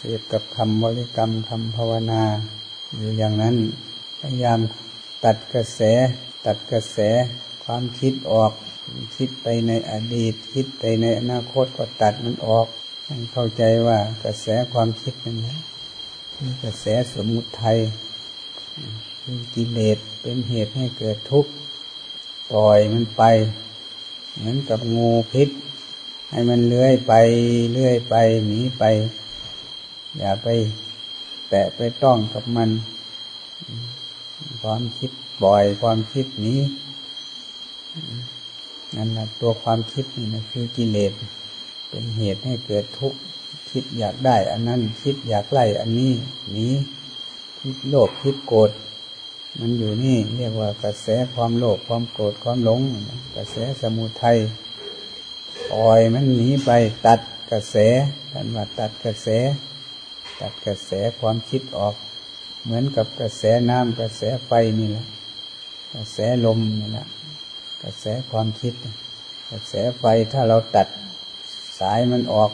เสพกับคำบริกรรมคำภาวนา อยู่อย่างนั้น พยายามตัดกระแส ตัดกระแสความคิดออก คิดไปในอดีต คิดไปในอนาคตก็ตัดมันออกเข้าใจว่ากระแสความคิดนั้นนะกระแสสมมุติไทยกิเลสเป็นเหตุให้เกิดทุกข์ปล่อยมันไป เหมือนกับงูพิษ ให้มันเลื้อยไปเลื้อยไปหนีไป อย่าไปแตะไปต้องกับมัน ความคิดบ่อยความคิดนี้นั่นแหละตัวความคิดนี่นะคือกิเลสเป็นเหตุให้เกิดทุกข์คิดอยากได้ อันนั้นคิดอยากไล่อันนี้นี้คิดโลภคิดโกรธมันอยู่นี่เรียกว่ากระแสความโลภความโกรธความหลง กระแสสมุทัยปล่อยมันหนีไปตัดกระแสท่านว่าตัดกระแส ตัดกระแสความคิดออก เหมือนกับกระแสน้ำกระแสไฟนี่แหละกระแสลมนี่แหละกระแสความคิด กระแสไฟถ้าเราตัดสายมันออก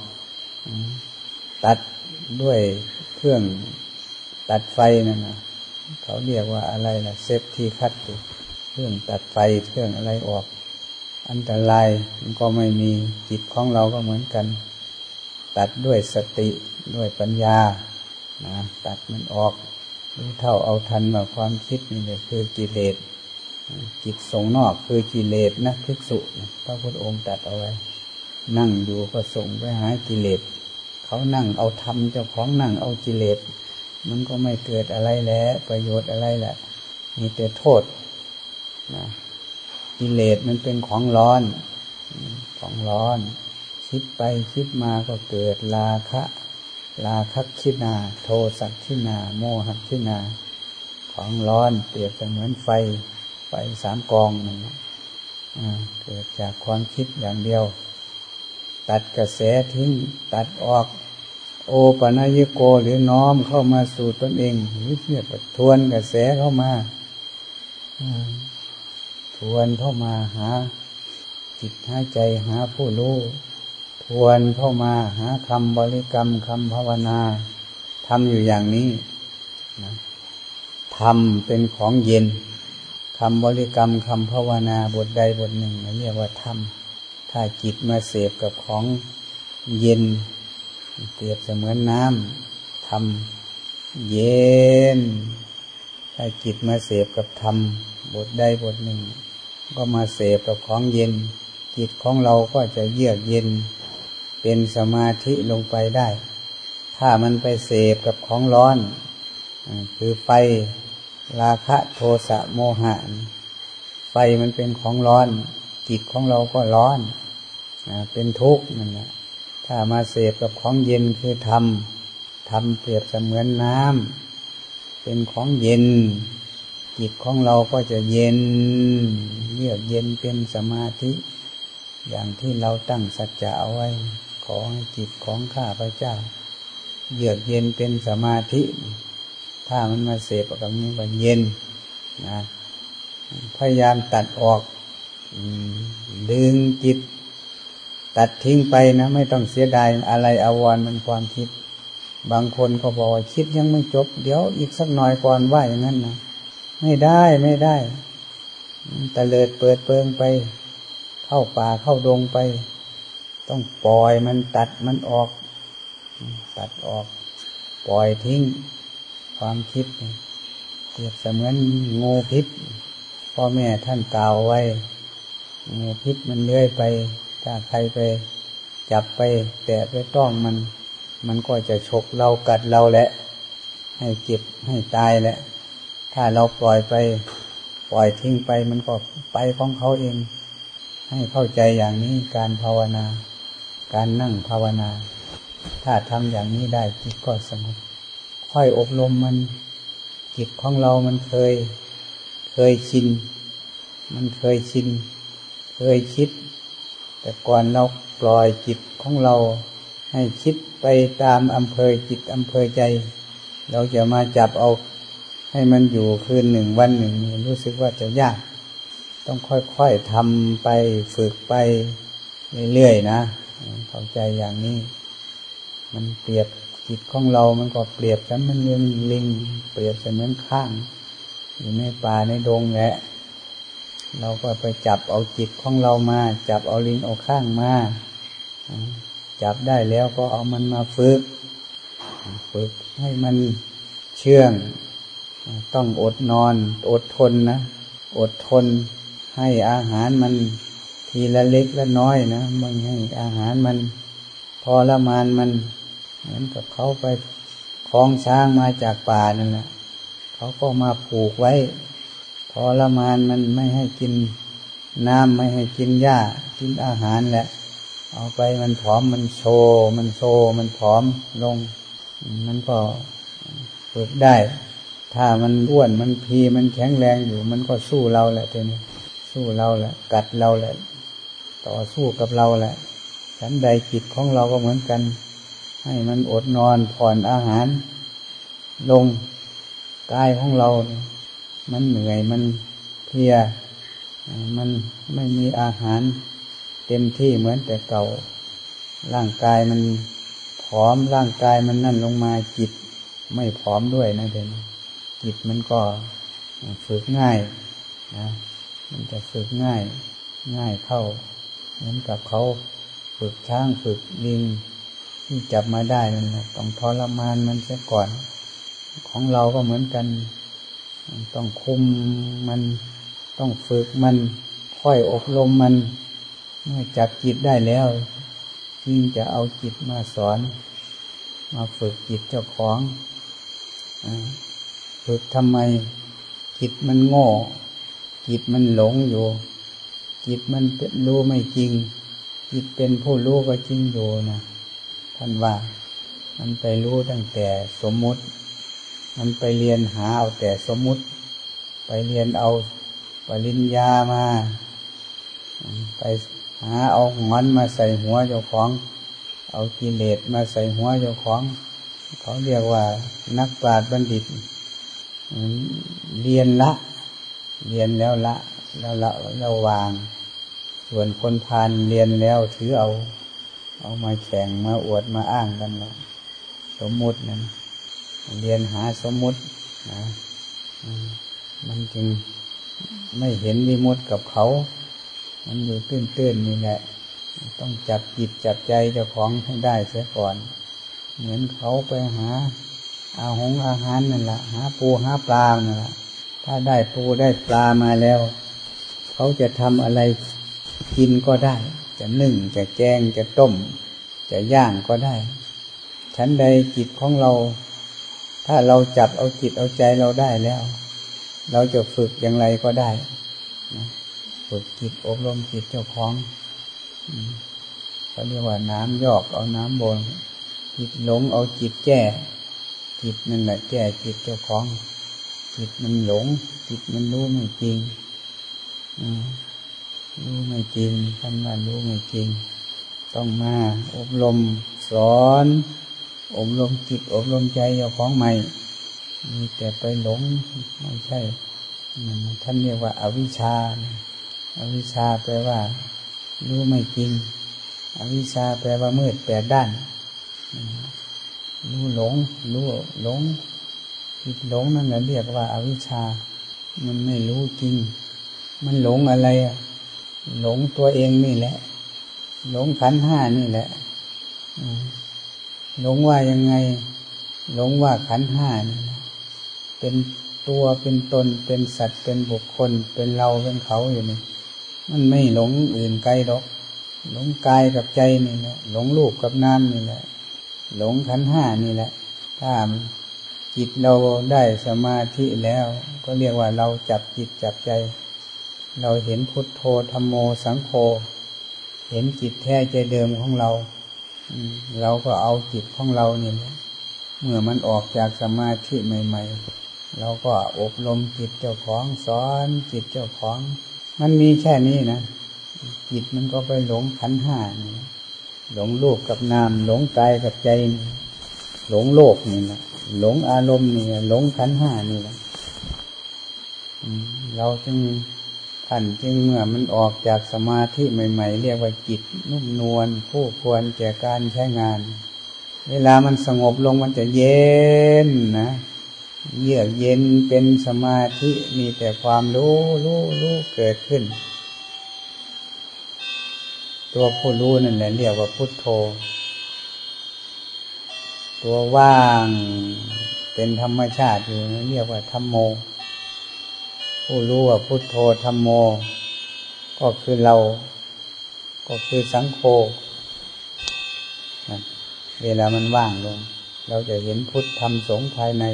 ตัดด้วยเครื่องตัดไฟนั่นนะเขาเรียกว่าอะไรล่ะเซฟที่คัดเครื่องตัดไฟเครื่องอะไรออก อันตรายมันก็ไม่มีจิตของเราก็เหมือนกัน ตัดด้วยสติ ด้วยปัญญานะตัดมันออกรู้เท่าเอาทันมาความคิดนี่เลยคือกิเลสจิตส่งนอกคือกิเลสนะภิกษุพระพุทธองค์ตัดเอาไว้ นั่งอยู่ก็ส่งไปหากิเลสเขานั่งเอาทำเจ้าของนั่งเอากิเลสมันก็ไม่เกิดอะไรแล้วประโยชน์อะไรแหละมีแต่โทษนะกิเลสมันเป็นของร้อน ของร้อน คิดไปคิดมาก็เกิดราคะ ราคะชินา โทสักชินา โมหัชินา ของร้อนเปรียบเสมือนไฟ ไฟสามกองนั่นะเกิดจากความคิดอย่างเดียว ตัดกระแสทิ้งตัดออก โอปัญญโกหรือน้อมเข้ามาสู่ตนเองหรือเนี่ยทวนกระแสเข้ามาทวนเข้ามาหาจิตหาใจหาผู้รู้ ทวนเข้ามาหาคำบริกรรมคำภาวนาทำอยู่อย่างนี้นะทำเป็นของเย็นคำบริกรรมคำภาวนาบทใดบทหนึ่งเรียกว่าทำถ้าจิตมาเสพกับของเย็น เปรียบเสมือนน้ำทำเย็น ถ้าจิตมาเสพกับธรรมบทใดบทหนึ่ง ก็มาเสพกับของเย็น จิตของเราก็จะเยือกเย็น เป็นสมาธิลงไปได้ ถ้ามันไปเสพกับของร้อน คือไฟราคะโทสะโมหะไฟมันเป็นของร้อน จิตของเราก็ร้อนเป็นทุกข์นั่นแหละถ้ามาเสพกับของเย็นคือทำทำเปรียบเสมือนน้ำเป็นของเย็น จิตของเราก็จะเย็นเยือกเย็นเป็นสมาธิ อย่างที่เราตั้งสัจจะเอาไว้ ของจิตของข้าพระเจ้า เยือกเย็นเป็นสมาธิ ถ้ามันมาเสพกับนี้ก็เย็นนะพยายามตัดออกดึงจิต ตัดทิ้งไปนะ ไม่ต้องเสียดายอะไรอาวรมันความคิด บางคนก็บอกว่าคิดยังไม่จบ เดี๋ยวอีกสักหน่อยก่อนว่าอย่างนั้นนะไม่ได้ไม่ได้ตะเลิดเปิดเปิงไป เข้าป่าเข้าดงไป ต้องปล่อยมันตัดมันออก ตัดออก ปล่อยทิ้งความคิดเปรียบเสมือนงูพิษ พ่อแม่ท่านกล่าวไว้ งูพิษมันเลื้อยไป ถ้าใครไป จับไป แตะไปต้องมัน มันก็จะฉกเรากัดเราแหละ ให้เจ็บให้ตายแหละ ถ้าเราปล่อยไป ปล่อยทิ้งไปมันก็ไปของเขาเอง ให้เข้าใจอย่างนี้การภาวนา การนั่งภาวนา ถ้าทำอย่างนี้ได้จิตก็สงบค่อยอบรมมันจิตของเรามันเคย เคยชิน มันเคยชิน เคยคิด แต่ก่อนเราปล่อยจิตของเราให้คิดไปตามอำเภอจิตอำเภอใจ เราจะมาจับเอาให้มันอยู่คืนหนึ่งวันหนึ่งรู้สึกว่าจะยาก ต้องค่อยๆทำไปฝึกไปเรื่อยๆนะ เข้าใจอย่างนี้ มันเปรียบจิตของเรา มันก็เปรียบเสมือนลิงลิง เปรียบเสมือนข้าง อยู่ในป่าในดงแหละเราก็ไปจับเอาจิตของเรามา จับเอาลิงเอาข้างมาจับได้แล้วก็เอามันมาฝึก ฝึกให้มันเชื่อง ต้องอดนอน อดทนนะ อดทนให้อาหารมัน ทีละเล็กละน้อยนะมันให้อาหารมันพอละมานมัน เหมือนกับเขาไปคล้องช้างมาจากป่านั่นแหละเขาก็มาผูกไว้ พอละมานมันไม่ให้กินน้ำไม่ให้กินหญ้ากินอาหารแหละ เอาไปมันผอมมันโชมันโชมันผอมลง มันก็ฝึกได้ ถ้ามันอ้วนมันพีมันแข็งแรงอยู่ มันก็สู้เราแหละทีนี้สู้เราแหละ กัดเราแหละ ต่อสู้กับเราแหละฉันใดจิตของเราก็เหมือนกัน ให้มันอดนอนผ่อนอาหาร ลงกายของเรา มันเหนื่อยมันเพีย มันไม่มีอาหารเต็มที่เหมือนแต่เก่า ร่างกายมันผอมร่างกายมันนั่นลงมาจิต ไม่ผอมด้วยนะเด่นจิตมันก็ฝึกง่ายนะมันจะฝึกง่ายง่ายเข้า เหมือนกับเขาฝึกช้างฝึกลิงที่จับมาได้นั่นแหละต้องทรมานมันเสียก่อน ของเราก็เหมือนกัน ต้องคุมมัน ต้องฝึกมัน ค่อยอบรมมัน เมื่อจับจิตได้แล้วยิ่งจะเอาจิตมาสอน มาฝึกจิตเจ้าของฝึกทำไมจิตมันโง่จิตมันหลงอยู่ จิตมันรู้ไม่จริง จิตเป็นผู้รู้ก็จริงอยู่นะท่านว่า มันไปรู้ตั้งแต่สมมุติ มันไปเรียนหาเอาแต่สมมุติ ไปเรียนเอาปริญญามา ไปหาเอาหอนมาใส่หัวเจ้าของ เอากิเลสมาใส่หัวเจ้าของ เขาเรียกว่านักปราชญ์บัณฑิต เรียนละ เรียนแล้วละ แล้วละแล้ววาง ส่วนคนพานเรียนแล้วถือเอา เอามาแข่งมาอวดมาอ้างกันละสมมุตินั้นเรียนหาสมมุตินะมันจึงไม่เห็นวิมุตกับเขา มันอยู่ตื้นๆนี่แหละ ต้องจับจิตจับใจเจ้าของให้ได้เสียก่อน เหมือนเขาไปหา อาหงอาหารนั่นแหละหาปูหาปลานั่นแหละถ้าได้ปูได้ปลามาแล้ว เขาจะทำอะไรกินก็ได้ จะนึ่งจะแกงจะต้ม จะย่างก็ได้ ชั้นใดจิตของเรา ถ้าเราจับเอาจิตเอาใจเราได้แล้ว เราจะฝึกอย่างไรก็ได้ฝึกจิตอบรมจิตเจ้าของเขาเรียกว่าน้ำยอกเอาน้ำบนจิตหลงเอาจิตแก้จิตนั่นแหละแก้จิตเจ้าของ จิตมันหลง จิตมันรู้ไม่จริง รู้ไม่จริงท่านว่ารู้ไม่จริง ต้องมาอบรมสอน อบรมจิต อบรมใจเจ้าของใหม่ มีแต่ไปหลงไม่ใช่ท่านเรียกว่าอาวิชชาอาวิชชาแปลว่า รู้ไม่จริง อวิชชาแปลว่ามืดแปดด้านรู้หลง รู้หลงจิตหลงนั่นแหละเรียกว่าอาวิชชา มันไม่รู้จริง มันหลงอะไรอะ หลงตัวเองนี่แหละ หลงขันห้านี่แหละหลงว่ายังไง หลงว่าขันห้านี่เป็นตัวเป็นตนเป็นสัตว์เป็นบุคคล เป็นเราเป็นเขาอยู่นี่มันไม่หลงอื่นไกลหรอก หลงกายกับใจนี่แหละหลงลูกกับน้ำนี่แหละ หลงขันห้านี่แหละ ถ้าจิตเราได้สมาธิแล้ว ก็เรียกว่าเราจับจิตจับใจ เราเห็นพุทโธธรรมโมสังโฆเห็นจิตแท้ใจเดิมของเราเราก็เอาจิตของเราเนี่ยเมื่อมันออกจากสมาธิใหม่ ๆ เราก็อบรมจิตเจ้าของสอนจิตเจ้าของ มันมีแค่นี้นะจิตมันก็ไปหลงขันห้าหลงลูกกับนามหลงกายกับใจ หลงโลกนี่นะหลงอารมณ์นี่หลงขันห้านี่แหละเราจึง ท่านจึงเมื่อมันออกจากสมาธิใหม่ ๆ เรียกว่าจิตนุ่มนวลผู้ควรแก่การใช้งาน เวลามันสงบลงมันจะเย็นนะเยือกเย็นเป็นสมาธิมีแต่ความรู้รู้รู้เกิดขึ้น ตัวผู้รู้นั่นแหละเรียกว่าพุทโธ ตัวว่างเป็นธรรมชาติอยู่เรียกว่าธรรมโม ผู้รู้ว่าพุทโธธรรมโม ก็คือเรา ก็คือสังโฆเวลามันว่างลง เราจะเห็นพุทธธรรมสงภายใน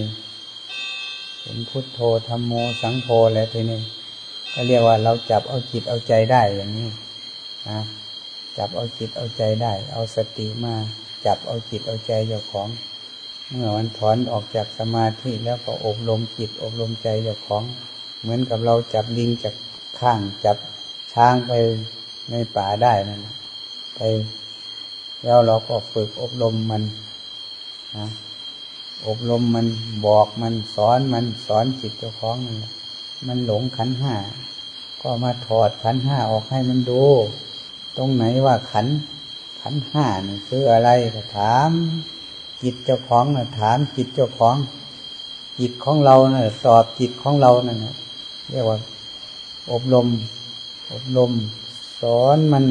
เห็นพุทโธธรรมโมสังโฆแล้วทีนี้ก็เรียกว่าเราจับเอาจิตเอาใจได้อย่างนี้นะจับเอาจิตเอาใจได้ เอาสติมาจับเอาจิตเอาใจเจ้าของ เมื่อมันถอนออกจากสมาธิแล้วก็อบรมจิตอบรมใจเจ้าของ เหมือนกับเราจับลิงจากข้างจับช้างไปในป่าได้นั่นไปแล้วเราก็ฝึกอบรมมันนะอบรมมันบอกมันสอนมันสอนจิตเจ้าของมันมันหลงขันห้าก็มาถอดขันห้าออกให้มันดู ตรงไหนว่าขันขันห้านี่คืออะไรก็ถาม จิตเจ้าของนะถามจิตเจ้าของ จิตของเรานะ่ะสอบจิตของเรานั่ะ เรียกว่า อบรม อบรม สอนมัน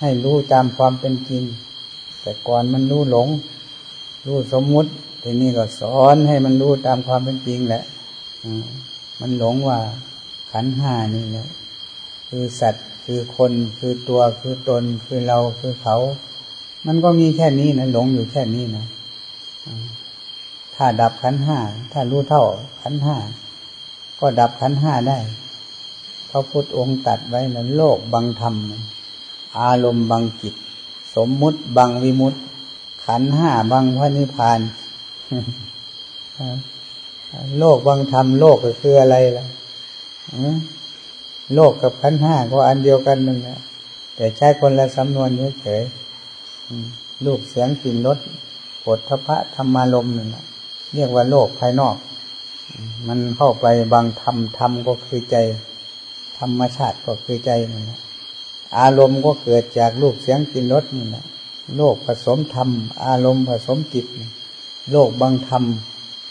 ให้รู้ตามความเป็นจริง แต่ก่อนมันรู้หลง รู้สมมุติ ทีนี้ก็สอนให้มันรู้ตามความเป็นจริงแหละมันหลงว่าขันห้านี่แหละคือสัตว์คือคนคือตัวคือตนคือเราคือเขา มันก็มีแค่นี้นะหลงอยู่แค่นี้นะถ้าดับขันห้าถ้ารู้เท่าขันห้า ก็ดับขันห้าได้พระพุทธองค์ตัดไว้นะโลกบังธรรม อารมณ์บังจิต สมมุติบังวิมุตขันห้าบังพระนิพพาน โลกบังธรรม โลกก็คืออะไรล่ะโลกกับขันห้าก็อันเดียวกันนั่นะแต่ใช้คนละสำนวนเฉยๆลูกเสียงกลิ่นรสปดทพะธรรมารมนั่นะเรียกว่าโลกภายนอก มันเข้าไปบางธรรมธรรมก็คือใจ ธรรมชาติก็คือใจนั่นะอารมณ์ก็เกิดจากรูปเสียงกลิ่นรสนี่แหละโลกผสมธรรม อารมณ์ผสมจิต โลกบางธรรม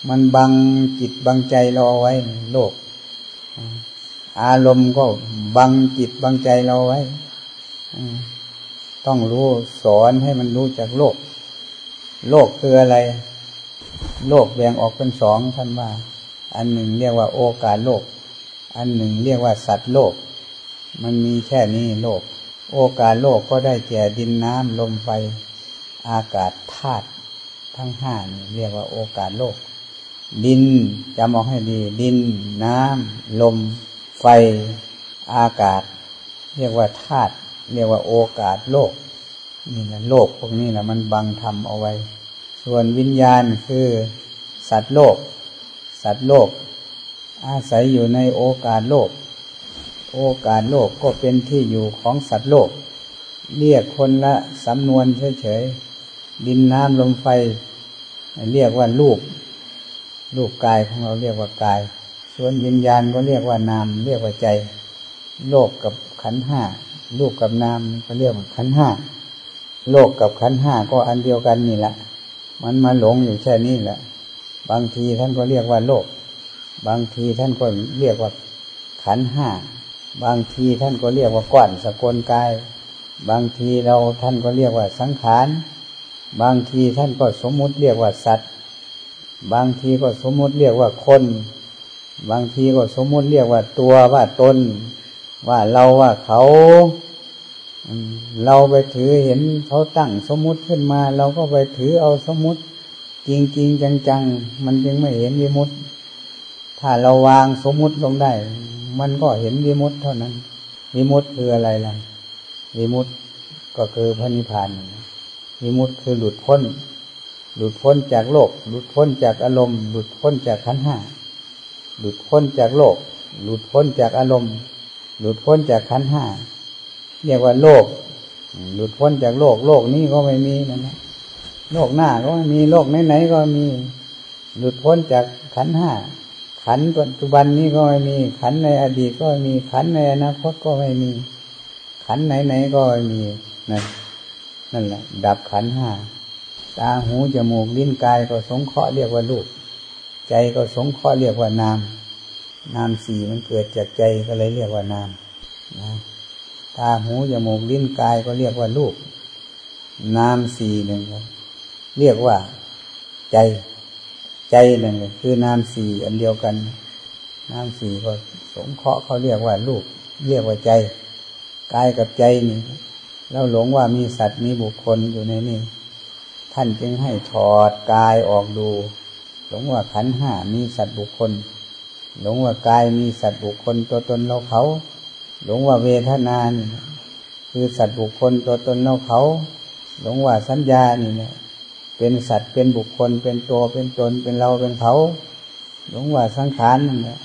มันบังจิตบังใจเราไว้ โลก อารมณ์ก็บังจิตบังใจเราไว้ต้องรู้สอนให้มันรู้จากโลก โลกคืออะไร โลกแบ่งออกเป็นสองท่านว่า อันหนึ่งเรียกว่าโอกาสโลก อันหนึ่งเรียกว่าสัตว์โลก มันมีแค่นี้โลก โอกาสโลกก็ได้แก่ดินน้ำลมไฟอากาศธาตุทั้งห้านี่เรียกว่าโอกาสโลก ดินจำเอาให้ดี ดินน้ำลม ไฟ อากาศ เรียกว่าธาตุเรียกว่าโอกาสโลกนี่นะโลกพวกนี้นะมันบังทำเอาไว้ ส่วนวิญญาณคือสัตว์โลก สัตว์โลก อาศัยอยู่ในโอกาสโลก โอกาสโลกก็เป็นที่อยู่ของสัตว์โลก เรียกคนละสำนวนเฉยๆดินน้ำลมไฟ เรียกว่ารูปรูปกายของเราเรียกว่ากาย ส่วนวิญญาณก็เรียกว่านามเรียกว่าใจ โลกกับขันห้ารูปกับนามก็เรียกว่าขันห้าโลกกับขันห้าก็อันเดียวกันนี่แหละ มันมาหลงอยู่แค่นี้แหละ บางทีท่านก็เรียกว่าโลก บางทีท่านก็เรียกว่าขันห้า บางทีท่านก็เรียกว่าก้อนสกลกาย บางทีเราท่านก็เรียกว่าสังขาร บางทีท่านก็สมมุติเรียกว่าสัตว์ บางทีก็สมมุติเรียกว่าคน บางทีก็สมมุติเรียกว่าตัวว่าตน ว่าเราว่าเขาเราไปถือเห็นเขาตั้งสมมุติขึ้นมา เราก็ไปถือเอาสมมุติ จริงจริงจังๆ มันจึงไม่เห็นวิมุตถ้าเราวางสมมุติลงได้ มันก็เห็นวิมุตเท่านั้นวิมุตคืออะไรล่ะวิมุตก็คือพระนิพพานวิมุตคือหลุดพ้น หลุดพ้นจากโลก หลุดพ้นจากอารมณ์ หลุดพ้นจากขันห้าหลุดพ้นจากโลก หลุดพ้นจากอารมณ์ หลุดพ้นจากขันห้าเรียกว่าโลก หลุดพ้นจากโลก โลกนี้ก็ไม่มีนั่นนะ โลกหน้าก็มีโลกไหนๆก็มีหลุดพ้นจากขันห้าขันปัจจุบันนี้ก็ไม่มี ขันในอดีตก็ไม่มีขันในอนาคตก็ไม่มี ขันไหนๆก็ไม่มีนั่นนั่นแหละ ดับขันห้าตาหูจมูกลิ้นกายก็สงเคราะห์เรียกว่ารูปใจก็สงเคราะห์เรียกว่านาม นามสี่มันเกิดจากใจก็เลยเรียกว่านามนะตาหูจมูกลิ้นกายก็เรียกว่ารูปนามสี่หนึ่ง เรียกว่าใจ ใจนึ่งคือนามสี่อันเดียวกัน นามสี่ก็สงเคราะห์เขาเรียกว่ารูป เรียกว่าใจ กายกับใจนี่เราหลงว่ามีสัตว์มีบุคคลอยู่ในนี่ท่านจึงให้ถอดกายออกดู หลงว่าขันห้ามีสัตว์บุคคล หลงว่ากายมีสัตว์บุคคลตัวตนเราเขา หลงว่าเวทนานี่คือสัตว์บุคคลตัวตนเราเขา หลงว่าสัญญานี่เนี่ย เป็นสัตว์เป็นบุคคล เป็นตัวเป็นตนเป็นเราเป็นเขาหลงว่าสังขารนั่นแหละ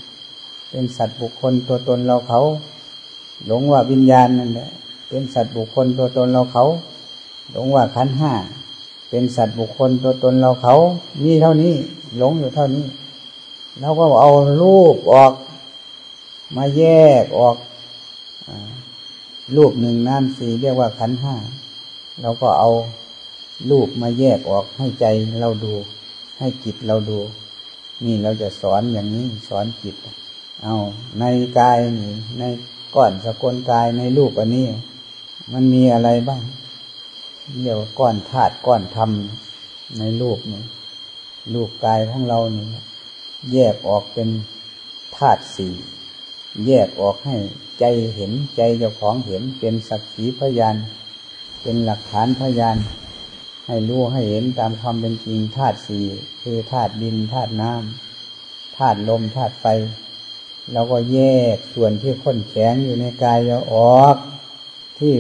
เป็นสัตว์บุคคลตัวตนเราเขา หลงว่าวิญญาณนั่นแหละเป็นสัตว์บุคคลตัวตนเราเขา หลงว่าขันห้าเป็นสัตว์บุคคลตัวตนเราเขามีเท่านี้ หลงอยู่เท่านี้เราก็เอารูปออกมาแยกออกรูปหนึ่งน้ำสี่เรียกว่าขันห้าเราก็เอา รูปมาแยกออกให้ใจเราดู ให้จิตเราดู นี่เราจะสอนอย่างนี้สอนจิต เอาในกายนี่ ในก้อนสกลกายในรูปอันนี้ มันมีอะไรบ้างเรียกว่าก้อนธาตุก้อนธรรมในรูปนี่รูปกายของเรานี่แยกออกเป็นธาตุสี่แยกออกให้ใจเห็นใจเจ้าของเห็นเป็นสักขีพยาน เป็นหลักฐานพยาน ให้รู้ให้เห็นตามความเป็นจริงธาตุสี่คือธาตุดินธาตุน้ำธาตุลมธาตุไฟเราก็แยกส่วนที่ข้นแข็งอยู่ในกายเราออก ที่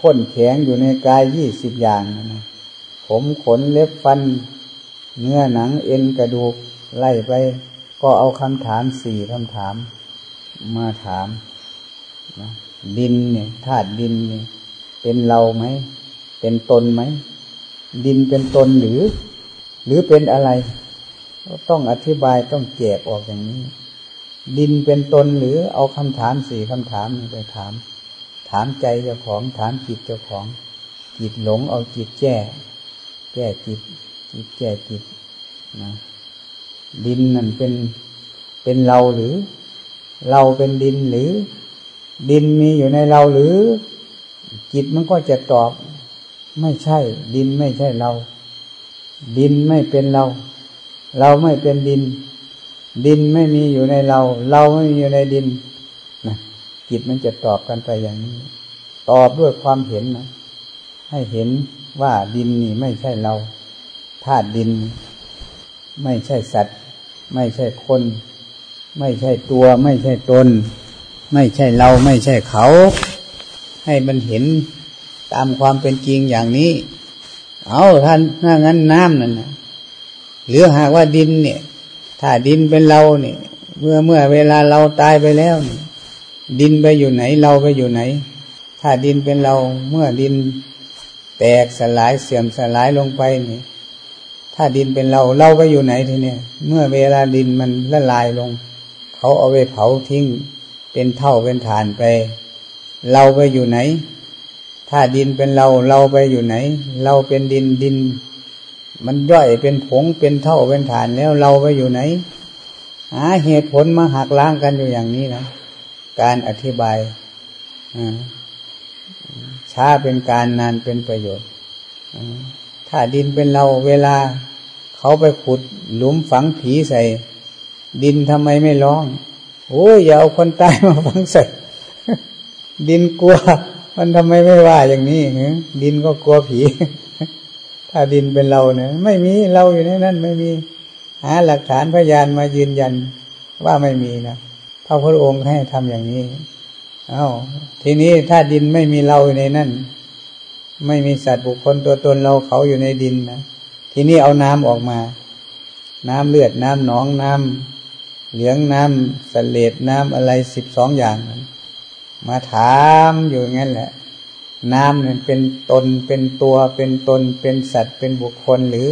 ข้นแข็งอยู่ในกายยี่สิบอย่างนะผมขนเล็บฟัน เนื้อหนังเอ็นกระดูกไล่ไป ก็เอาคำถามสี่คำถาม มาถามนะดินเนี่ยธาตุดินเนี่ยเป็นเราไหม เป็นตนไหม ดินเป็นตนหรือ หรือเป็นอะไร ต้องอธิบายต้องแจกออกอย่างนี้ ดินเป็นตนหรือเอาคำถามสี่คำถามไปถาม ถามใจเจ้าของถามจิตเจ้าของ จิตหลงเอาจิตแก้แก้จิต จิตแก้จิตนะดินนั่นเป็นเป็นเราหรือ เราเป็นดินหรือ ดินมีอยู่ในเราหรือ จิตมันก็จะตอบ ไม่ใช่ ดินไม่ใช่เรา ดินไม่เป็นเรา เราไม่เป็นดิน ดินไม่มีอยู่ในเรา เราไม่มีอยู่ในดินนะจิตมันจะตอบกันไปอย่างนี้ ตอบด้วยความเห็นนะให้เห็นว่าดินนี่ไม่ใช่เราธาตุดิน ไม่ใช่สัตว์ ไม่ใช่คน ไม่ใช่ตัว ไม่ใช่ตน ไม่ใช่เราไม่ใช่เขา ให้มันเห็น ตามความเป็นจริงอย่างนี้ เอาท่านถ้างั้นน้ำนั่นนะหรือหากว่าดินเนี่ย ถ้าดินเป็นเราเนี่ย เมื่อเมื่อเวลาเราตายไปแล้วดินไปอยู่ไหนเราไปอยู่ไหน ถ้าดินเป็นเราเมื่อดินแตกสลายเสื่อมสลายลงไปนี่ถ้าดินเป็นเราเราไปอยู่ไหนทีเนี้ยเมื่อเวลาดินมันละลายลง เขาเอาไปเผาทิ้งเป็นเท่าเป็นฐานไป เราไปอยู่ไหน ถ้าดินเป็นเราเราไปอยู่ไหน เราเป็นดินดิน มันย่อยเป็นผงเป็นเท่าเป็นฐานแล้วเราไปอยู่ไหนหาเหตุผลมาหักล้างกันอยู่อย่างนี้นะการอธิบายช้าเป็นการนานเป็นประโยชน์ถ้าดินเป็นเราเวลา เขาไปขุดหลุมฝังผีใส่ ดินทำไมไม่ร้องโอ้ยอย่าเอาคนตายมาฝังใส่ ดินกลัว มันทำไมไม่ว่าอย่างนี้ดินก็กลัวผี ถ้าดินเป็นเราเนี่ยไม่มีเราอยู่ในนั้นไม่มี หาหลักฐานพยานมายืนยันว่าไม่มีนะพระพุทธองค์ให้ทำอย่างนี้เอา้าทีนี้ถ้าดินไม่มีเราอยู่ในนั่น ไม่มีสัตว์บุคคลตัวตนเราเขาอยู่ในดินนะทีนี้เอาน้ำออกมา น้ำเลือดน้ำหนองน้ำเหลืองน้ำสเลดน้ำอะไรสิบสองอย่าง มาถามอยู่งั้นแหละ น้ำเนี่ยเป็นตนเป็นตัวเป็นตน เป็นสัตว์เป็นบุคคลหรือ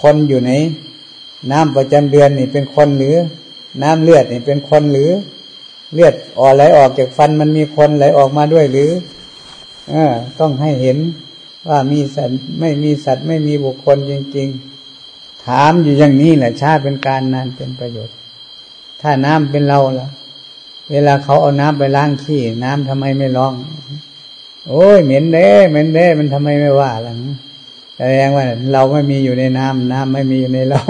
คนอยู่ไหน น้ำประจำเดือนนี่เป็นคนหรือ น้ำเลือดนี่เป็นคนหรือ เลือดออกไหลออกจากฟันมันมีคนไหลออกมาด้วยหรืออต้องให้เห็นว่ามีสัตว์ไม่มีสัตว์ไม่มีบุคคลจริง ๆ ถามอยู่อย่างนี้แหละชาติเป็นการนานเป็นประโยชน์ ถ้าน้ำเป็นเราล่ะ เวลาเขาเอาน้ำไปล้างขี้ น้ำทำไมไม่ร้อง โอ้ยเหม็นเด้เหม็นเด้มันทำไมไม่ว่าล่ะแสดงว่าเราไม่มีอยู่ในน้ำน้ำไม่มีอยู่ในเรา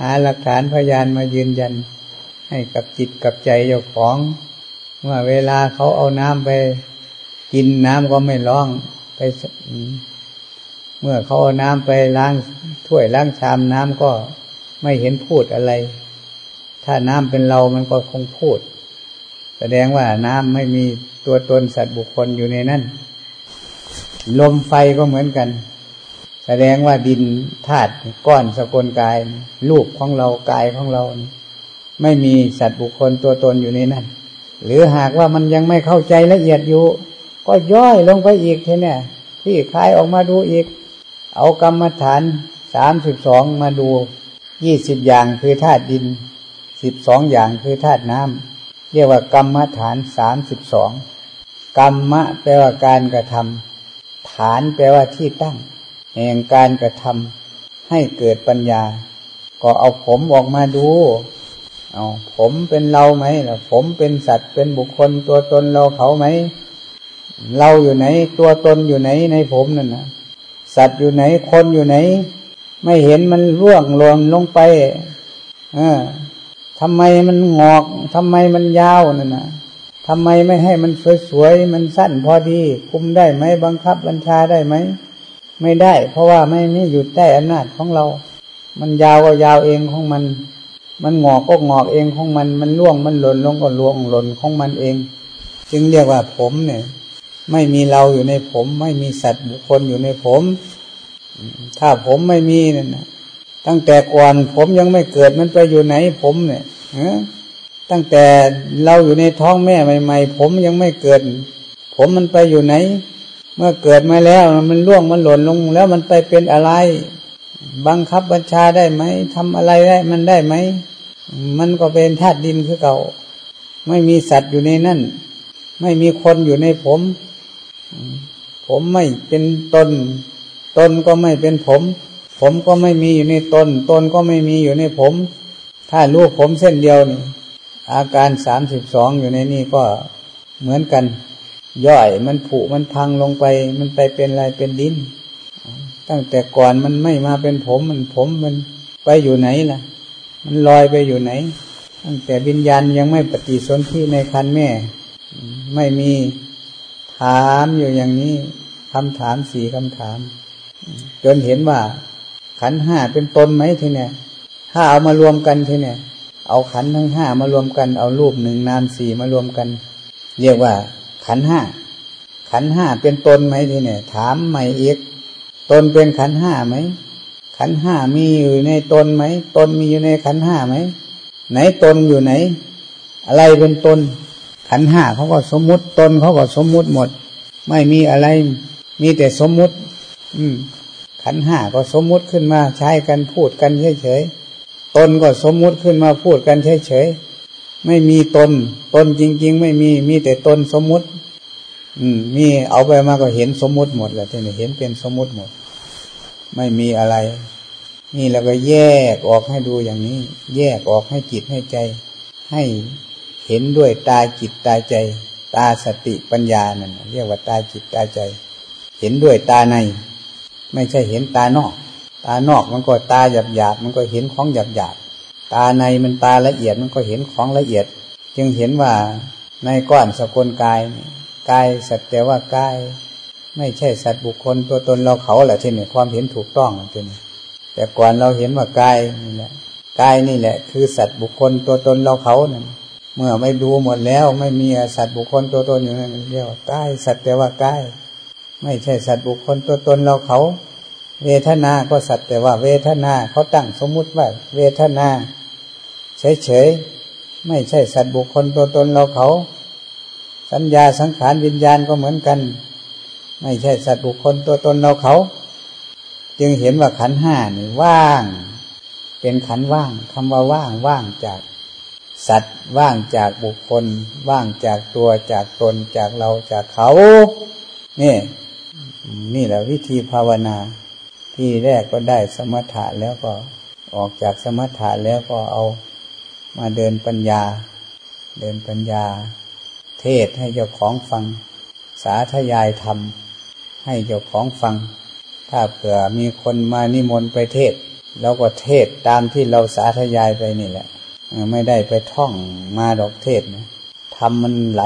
หาหลักฐานพยานมายืนยัน ให้กับจิตกับใจเจ้าของว่าเวลาเขาเอาน้ำไป กินน้ำก็ไม่ร้องไป เมื่อเขาเอาน้ำไปล้างถ้วยล้างชามน้ำก็ไม่เห็นพูดอะไร ถ้าน้ำเป็นเรามันก็คงพูด แสดงว่าน้ำไม่มีตัวตนสัตว์บุคคลอยู่ในนั้นลมไฟก็เหมือนกัน แสดงว่าดินธาตุก้อนสกลกายรูปของเรากายของเรา ไม่มีสัตว์บุคคลตัวตนอยู่ในนั้น หรือหากว่ามันยังไม่เข้าใจละเอียดอยู่ ก็ย่อยลงไปอีกทีเนี่ยที่คลายออกมาดูอีก เอากรรมฐานสามสิบสองมาดูยี่สิบอย่างคือธาตุดิน สิบสองอย่างคือธาตุน้ำเรียกว่ากรรมฐานสามสิบสองกรรมะแปลว่าการกระทำฐานแปลว่าที่ตั้ง แห่งการกระทำให้เกิดปัญญา ก็เอาผมออกมาดูเอาผมเป็นเราไหมล่ะ ผมเป็นสัตว์เป็นบุคคลตัวตนเราเขาไหม เราอยู่ไหน ตัวตนอยู่ไหนในผมนั่นนะสัตว์อยู่ไหนคนอยู่ไหน ไม่เห็นมันร่วงหล่นลงไป เออ ทำไมมันงอกทำไมมันยาวนั่นนะทำไมไม่ให้มันสวยๆ มันสั้นพอดี คุมได้ไหมบังคับบัญชาได้ไหม ไม่ได้ เพราะว่าไม่ไม่อยู่ใต้อำนาจของเรา มันยาวก็ยาวเองของมัน มันงอกก็งอกเองของมัน มันล่วงมันหล่นลงก็ล่วงหล่นของมันเอง จึงเรียกว่าผมเนี่ย ไม่มีเราอยู่ในผม ไม่มีสัตว์บุคคลอยู่ในผม ถ้าผมไม่มีนั่นนะ ตั้งแต่ก่อนผมยังไม่เกิดมันไปอยู่ไหนผมเนี่ยตั้งแต่เราอยู่ในท้องแม่ใหม่ ๆ ผมยังไม่เกิด ผมมันไปอยู่ไหน เมื่อเกิดมาแล้วมันล่วงมันหล่นลง แล้วมันไปเป็นอะไร บังคับบัญชาได้ไหมทำอะไรได้มันได้ไหมมันก็เป็นธาตุดินคือเก่า ไม่มีสัตว์อยู่ในนั่น ไม่มีคนอยู่ในผม ผมไม่เป็นตน ตนก็ไม่เป็นผม ผมก็ไม่มีอยู่ในตน ตนก็ไม่มีอยู่ในผม ถ้าลูกผมเส้นเดียวนี่ อาการสามสิบสองอยู่ในนี่ก็เหมือนกัน ย่อยมันผุมันพังลงไป มันไปเป็นอะไรเป็นดิน ตั้งแต่ก่อนมันไม่มาเป็นผมมันผมมันไปอยู่ไหนล่ะ มันลอยไปอยู่ไหน ตั้งแต่วิญญาณยังไม่ปฏิสนธิในคันแม่ ไม่มีถามอยู่อย่างนี้คำถามสี่คำถาม จนเห็นว่า ขันห้าเป็นตนไหมทีเนี้ยถ้าเอามารวมกันทีเนี้ยเอาขันทั้งห้ามารวมกัน เอารูปหนึ่งนามสี่มารวมกัน เรียกว่า ขันห้า ขันห้าเป็นตนไหมทีเนี้ยถามใหม่อีก ตนเป็นขันห้าไหม ขันห้ามีอยู่ในตนไหม ตนมีอยู่ในขันห้าไหม ไหนตนอยู่ไหน อะไรเป็นตน ขันห้าเขาก็สมมุติ ตนเขาก็สมมุติหมด ไม่มีอะไร มีแต่สมมุติ อืม ขันห้าก็สมมุติขึ้นมาใช้กันพูดกันเฉยๆตนก็สมมุติขึ้นมาพูดกันเฉยๆไม่มีตน ตนจริง ๆ ไม่มีมีแต่ตนสมมุติ อืม มีเอาไปมาก็เห็นสมมุติหมดแหละทีนี้เห็นเป็นสมมุติหมด ไม่มีอะไร นี่เราก็แยกออกให้ดูอย่างนี้ แยกออกให้จิตให้ใจ ให้เห็นด้วยตาจิตตาใจ ตาสติปัญญานั่นเรียกว่าตาจิตตาใจ เห็นด้วยตาใน ไม่ใช่เห็นตานอก ตานอกมันก็ตาหยาบหยาบมันก็เห็นของหยาบหยาบตาในมันตาละเอียดมันก็เห็นของละเอียด จึงเห็นว่าในก้อนสกุลกายกายสัตว์แต่ว่ากายไม่ใช่สัตว์บุคคลตัวตนเราเขาแหละที่นี่ความเห็นถูกต้องที่นี่แต่ก่อนเราเห็นว่ากายนี่แหละกายนี่แหละ คือสัตว์บุคคลตัวตนเราเขาเนั่นเมื่อไม่ดูหมดแล้วไม่มีสัตว์บุคคลตัวตนอยู่นั่นเรียกว่ากายสัตว์แต่ว่ากาย ไม่ใช่สัตว์บุคคลตัวตนเราเขา เวทนาก็สัตว์แต่ว่าเวทนาเขาตั้งสมมุติว่า เวทนา เฉยๆไม่ใช่สัตว์บุคคลตัวตนเราเขา สัญญาสังขารวิญญาณก็เหมือนกัน ไม่ใช่สัตว์บุคคลตัวตนเราเขา จึงเห็นว่าขันห้านี่ว่าง เป็นขันว่างคำว่าว่างว่างจากสัตว์ว่างจากบุคคล ว่างจากตัวจากตนจากเราจากเขา นี่ นี่แหละวิธีภาวนาที่แรกก็ได้สมถะแล้วก็ออกจากสมถะแล้วก็เอามาเดินปัญญา เดินปัญญา เทศให้เจ้าของฟัง สาธยายธรรม ให้เจ้าของฟัง ถ้าเผื่อมีคนมานิมนต์ไปเทศแล้วก็เทศตามที่เราสาธยายไปนี่แหละ ไม่ได้ไปท่องมาดอกเทศนะธรรมมันไหล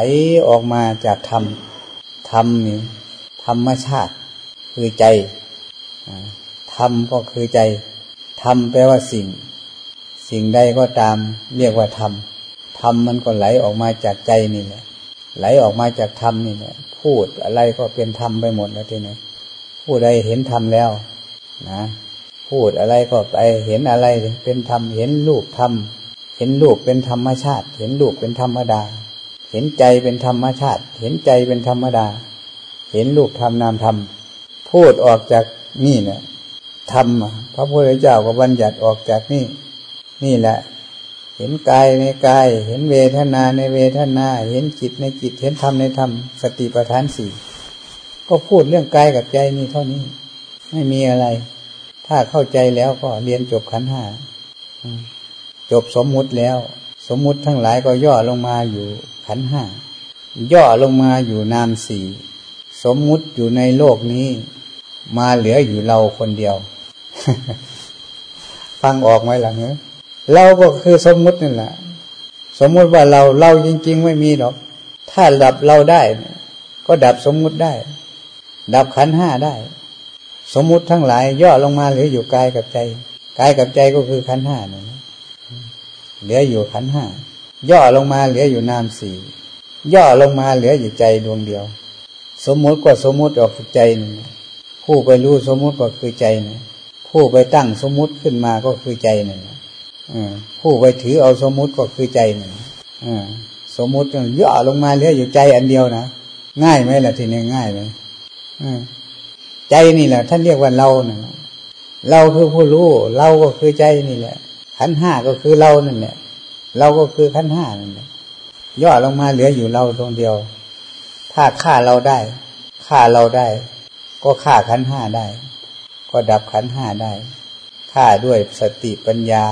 ออกมาจากธรรมธรรมนี่ ธรรมชาติคือใจธรรมก็คือใจธรรมแปลว่าสิ่ง สิ่งใดก็ตาม เรียกว่าธรรมธรรมมันก็ไหลออกมาจากใจนี่แหละไหลออกมาจากธรรมนี่แหละพูดอะไรก็เป็นธรรมไปหมดแล้วทีนี้ผู้ใดเห็นธรรมแล้วนะพูดอะไรก็ไปเห็นอะไรเป็นธรรมเห็นรูปธรรมเห็นรูปเป็นธรรมชาติ เห็นรูปเป็นธรรมดา เห็นใจเป็นธรรมชาติ เห็นใจเป็นธรรมดา เห็นรูปธรรมนามธรรมพูดออกจากนี่เนี่ยธรรมพระพุทธเจ้าก็บัญญัติออกจากนี่ นี่แหละ เห็นกายในกาย เห็นเวทนาในเวทนา เห็นจิตในจิต เห็นธรรมในธรรม สติปัฏฐานสี่ก็พูดเรื่องกายกับใจนี่เท่านี้ ไม่มีอะไร ถ้าเข้าใจแล้วก็เรียนจบขันห้าจบสมมุติแล้ว สมมุติทั้งหลายก็ย่อลงมาอยู่ขันห้าย่อลงมาอยู่นามสี่ สมมุติอยู่ในโลกนี้ มาเหลืออยู่เราคนเดียว ฟังออกไหมล่ะเนอะเราก็คือสมมุตินั่แหละสมมุติว่าเราเราจริง ๆ ไม่มีหรอก ถ้าดับเราได้ ก็ดับสมมุติได้ ดับขันห้าได้ สมมุติทั้งหลาย ย่อลงมาเหลืออยู่กายกับใจกายกับใจก็คือขันห้านั่นเหลืออยู่ขันห้าย่อลงมาเหลืออยู่นามสี่ย่อลงมาเหลืออยู่ใจดวงเดียว สมมุติก็สมมุติออกใจหนึ่งผู้ไปรู้สมมุติก็คือใจหนึ่งผู้ไปตั้งสมมุติขึ้นมาก็คือใจหนึ่งผู้ไปถือเอาสมมุติก็คือใจหนึ่งสมมุติย่อลงมาเหลืออยู่ใจอันเดียวนะง่ายไหมล่ะทีนี้ง่ายไหมใจนี่แหละท่านเรียกว่าเราเนี่ยเราคือผู้รู้ เราก็คือใจนี่แหละ ขันห้าก็คือเรานั่นแหละ เราก็คือขันห้านั่นแหละย่อลงมาเหลืออยู่เราตรงเดียว ถ้าฆ่าเราได้ฆ่าเราได้ ก็ฆ่าขันห้าได้ ก็ดับขันห้าได้ฆ่าด้วยสติปัญญา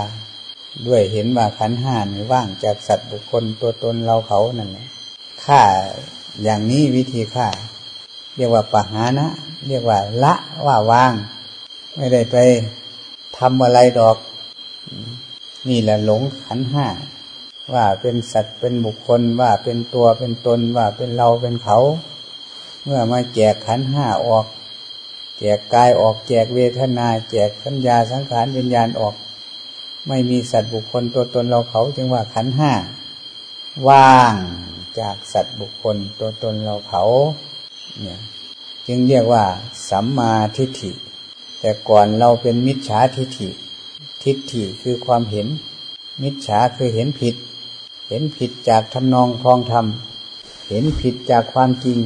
ด้วยเห็นว่าขันห้านี่ว่างจากสัตว์บุคคลตัวตนเราเขานั่นแหละฆ่าอย่างนี้วิธีฆ่า เรียกว่าปะหานะ เรียกว่า ละว่าวาง ไม่ได้ไปทำอะไรดอก นี่แหละหลงขันห้า ว่าเป็นสัตว์เป็นบุคคลว่าเป็นตัวเป็นตนว่าเป็นเราเป็นเขา เมื่อมาแจกขันห้าออก แจกกายออกแจกเวทนา แจกขัญญาสังขารวิญญาณออก ไม่มีสัตว์บุคคลตัวตนเราเขาจึงว่าขันห้าว่างจากสัตว์บุคคลตัวตนเราเขาเนี่ยจึงเรียกว่าสัมมาทิฏฐิ แต่ก่อนเราเป็นมิจฉาทิฏฐิ ทิฏฐิคือความเห็น มิจฉาคือเห็นผิด เห็นผิดจากทำนองคลองธรรม เห็นผิดจากความจริง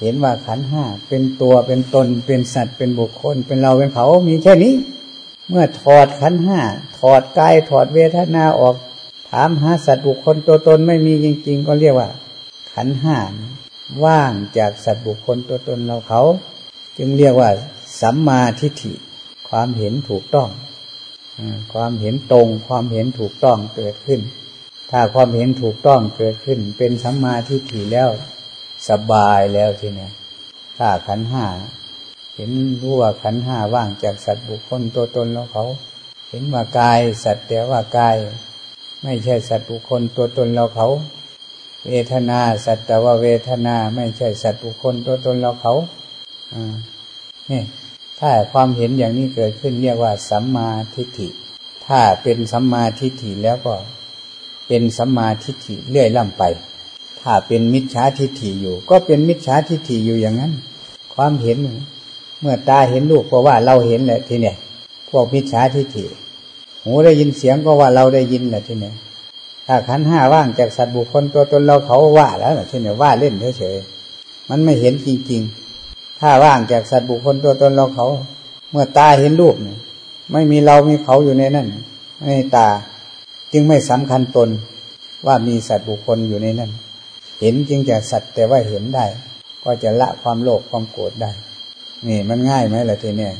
เห็นว่าขันห้าเป็นตัวเป็นตนเป็นสัตว์เป็นบุคคล เป็นเราเป็นเขา มีแค่นี้ เมื่อถอดขันห้าถอดกายถอดเวทนาออก ถามหาสัตว์บุคคลตัวตนไม่มีจริง ๆ ก็เรียกว่า ขันห้าว่างจากสัตว์บุคคลตัวตนเราเขา จึงเรียกว่า สัมมาทิฏฐิ ความเห็นถูกต้องความเห็นตรงความเห็นถูกต้องเกิดขึ้น ถ้าความเห็นถูกต้องเกิดขึ้น เป็นสัมมาทิฏฐิแล้วสบายแล้วทีนี้ถ้าขันห้าเห็นรู้ว่าขันห้าว่างจากสัตว์บุคคลตัวตนแล้วเขา เห็นว่ากายสัตว์แต่ว่ากาย ไม่ใช่สัตว์บุคคลตัวตนเราเขา เวทนาสัตว์แต่ว่าเวทนาไม่ใช่สัตว์บุคคลตัวตนเราเขาอ่านี่ถ้าความเห็นอย่างนี้เกิดขึ้นเรียกว่าสัมมาทิฏฐิ ถ้าเป็นสัมมาทิฏฐิแล้วก็ เป็นสัมมาทิฏฐิเรื่อยล่ำไป ถ้าเป็นมิจฉาทิฏฐิอยู่ ก็เป็นมิจฉาทิฏฐิอยู่อย่างนั้น ความเห็น เมื่อตาเห็นลูกก็ว่าเราเห็นแหละทีเนี้ยพวกมิจฉาทิฏฐิหูได้ยินเสียงก็ว่าเราได้ยินแหละทีเนี้ยถ้าขันห้าว่างจากสัตว์บุคคลตัวตนเราเขาว่าแล้วทีเนี้ยว่าเล่นเฉยๆมันไม่เห็นจริง ๆ ถ้าว่างจากสัตว์บุคคลตัวตนเราเขา เมื่อตาเห็นรูปเนี่ยไม่มีเรามีเขาอยู่ในนั้นไม่ตา จึงไม่สำคัญตนว่ามีสัตว์บุคคลอยู่ในนั้น เห็นจึงจะสัตว์แต่ว่าเห็นได้ ก็จะละความโลภความโกรธได้ นี่มันง่ายไหมล่ะทีเนี่ย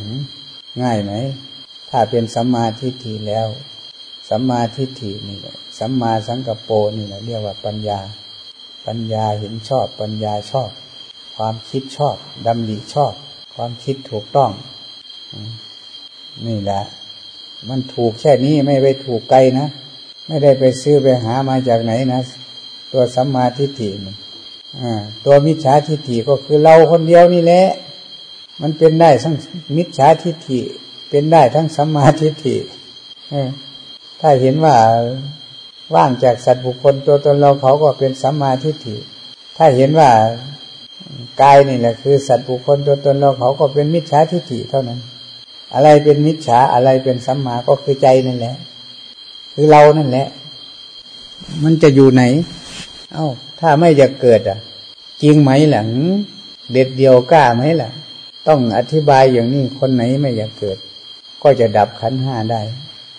ง่ายไหม ถ้าเป็นสัมมาทิฏฐิแล้ว สัมมาทิฏฐินี่สัมมาสังกปรนี่แหละเรียกว่าปัญญา ปัญญาเห็นชอบปัญญาชอบ ความคิดชอบดำริชอบ ความคิดถูกต้อง นี่แหละ มันถูกแค่นี้ไม่ไปถูกไกลนะ ไม่ได้ไปซื้อไปหามาจากไหนนะ ตัวสัมมาทิฏฐิตัวมิจฉาทิฏฐิก็คือเราคนเดียวนี่แหละ มันเป็นได้ทั้งมิจฉาทิฏฐิ เป็นได้ทั้งสัมมาทิฏฐิถ้าเห็นว่าว่างจากสัตว์บุคคลตัวตนเราเขาก็เป็นสัมมาทิฏฐิ ถ้าเห็นว่ากายนี่แหละคือสัตว์บุคคลตัวตนเราเขาก็เป็นมิจฉาทิฏฐิเท่านั้น อะไรเป็นมิจฉาอะไรเป็นสัมมาก็คือใจนั่นแหละ คือเรานั่นแหละ มันจะอยู่ไหน เอา้า ถ้าไม่อยากเกิดอะ จริงไหมหลังเด็ดเดียวกล้าไหมล่ะ ต้องอธิบายอย่างนี้คนไหนไม่อยากเกิด ก็จะดับขันห้าได้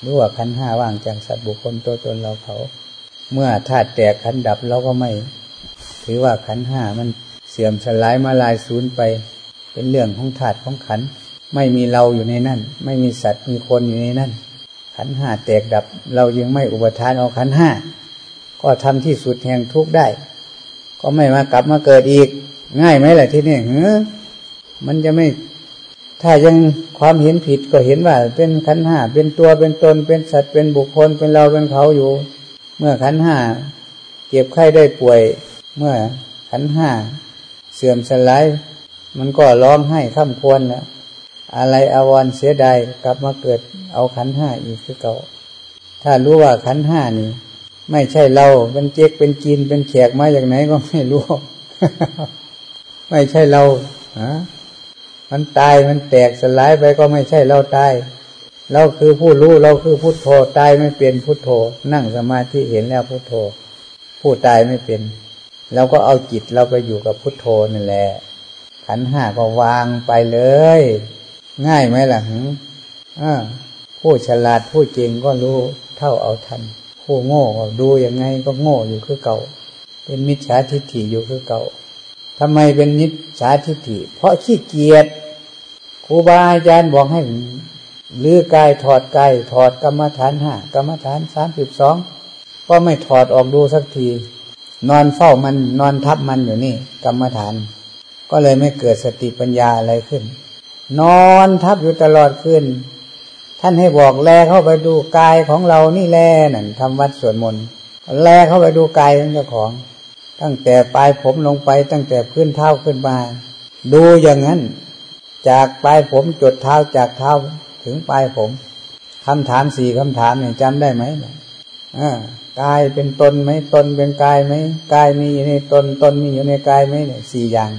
รู้ว่าขันห้าว่างจากสัตว์บุคคลตัวตนเราเขา เมื่อธาตุแตกขันดับเราก็ไม่ ถือว่าขันห้ามันเสื่อมสลายมาลายสูญไป เป็นเรื่องของธาตุของขัน ไม่มีเราอยู่ในนั่น ไม่มีสัตว์มีคนอยู่ในนั่น ขันห้าแตกดับ เรายังไม่อุปทานเอาขันห้าก็ทำที่สุดแห่งทุกได้ ก็ไม่มากลับมาเกิดอีก ง่ายไหมล่ะที่นี่เฮ้มันจะไม่ ถ้ายังความเห็นผิดก็เห็นว่า เป็นขันห้าเป็นตัวเป็นตน เป็นสัตว์เป็นบุคคลเป็นเราเป็นเขาอยู่ เมื่อขันห้าเก็บไข้ได้ป่วย เมื่อขันห้าเสื่อมสลาย มันก็ร้องไห้ข้ามควรแล้ว อะไรอาวรเสียดายกลับมาเกิดเอาขันห้าอีกคือเก่า ถ้ารู้ว่าขันห้านี่ ไม่ใช่เราเป็นเจ๊กเป็นกินเป็นแขกมาอย่างไหนก็ไม่รู้ ไม่ใช่เราฮะมันตายมันแตกสลายไปก็ไม่ใช่เราตายเราคือผู้รู้เราคือพุทโธตายไม่เป็นพุทโธ นั่งสมาธิเห็นแล้วพุทโธ ผู้ตายไม่เป็นเราก็เอาจิตเราไปอยู่กับพุทโธนั่นแหละขันห้าก็วางไปเลย ง่ายไหมล่ะหผู้ฉลาดผู้เก่งก็รู้เท่าเอาทัน ผู้โง่ก็ดูยังไงก็โง่อยู่คือเก่า เป็นมิจฉาทิฏฐิอยู่คือเก่าทำไมเป็นมิจฉาทิฏฐิ เพราะขี้เกียจครูบาอาจารย์บอกให้ลื้อกายถอดกายถอดกรรมฐานห้ากรรมฐานสามสิบสองก็ไม่ถอดออกดูสักที นอนเฝ้ามันนอนทับมันอยู่นี่ กรรมฐาน ก็เลยไม่เกิดสติปัญญาอะไรขึ้น นอนทับอยู่ตลอดคืนท่านให้บอกแลเข้าไปดูกายของเรานี่แลนั่นทำวัดสวดมนต์แลเข้าไปดูกายของเจ้าของ ตั้งแต่ปลายผมลงไปตั้งแต่พื้นเท้าขึ้นมา ดูอย่างนั้น จากปลายผมจดเท้าจากเท้าถึงปลายผมคำถามสี่คำถามเนี่ยจำได้ไหมกายเป็นตนไหมตนเป็นกายไหมกายมีอยู่ในตนตนมีอยู่ในกายไหมเนี่ยสี่อย่าง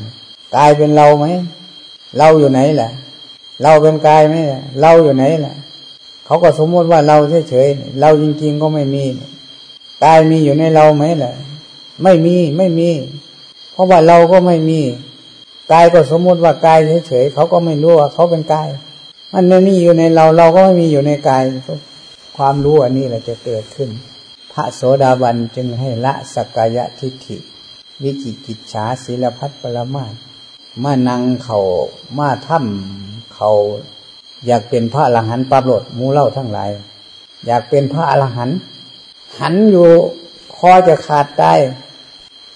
กายเป็นเราไหม เราอยู่ไหนล่ะ เราเป็นกายไหมเราอยู่ไหนล่ะ เขาก็สมมติว่าเราเฉยๆเราจริงๆก็ไม่มีกายมีอยู่ในเราไหมล่ะ ไม่มีไม่มี เพราะว่าเราก็ไม่มีกายก็สมมติว่ากายเฉยๆเขาก็ไม่รู้ว่าเขาเป็นกายมันไม่มีอยู่ในเราเราก็ไม่มีอยู่ในกาย ความรู้อันนี้แหละจะเกิดขึ้น พระโสดาบันจึงให้ละสักกายทิฏฐิ วิจิกิจฉาศิลพัฒปรมา มานังเขามาถ้ำเขาอยากเป็นพระอรหันต์ปราบดมูเล่าทั้งหลาย อยากเป็นพระอรหันต์หันอยู่คอจะขาดได้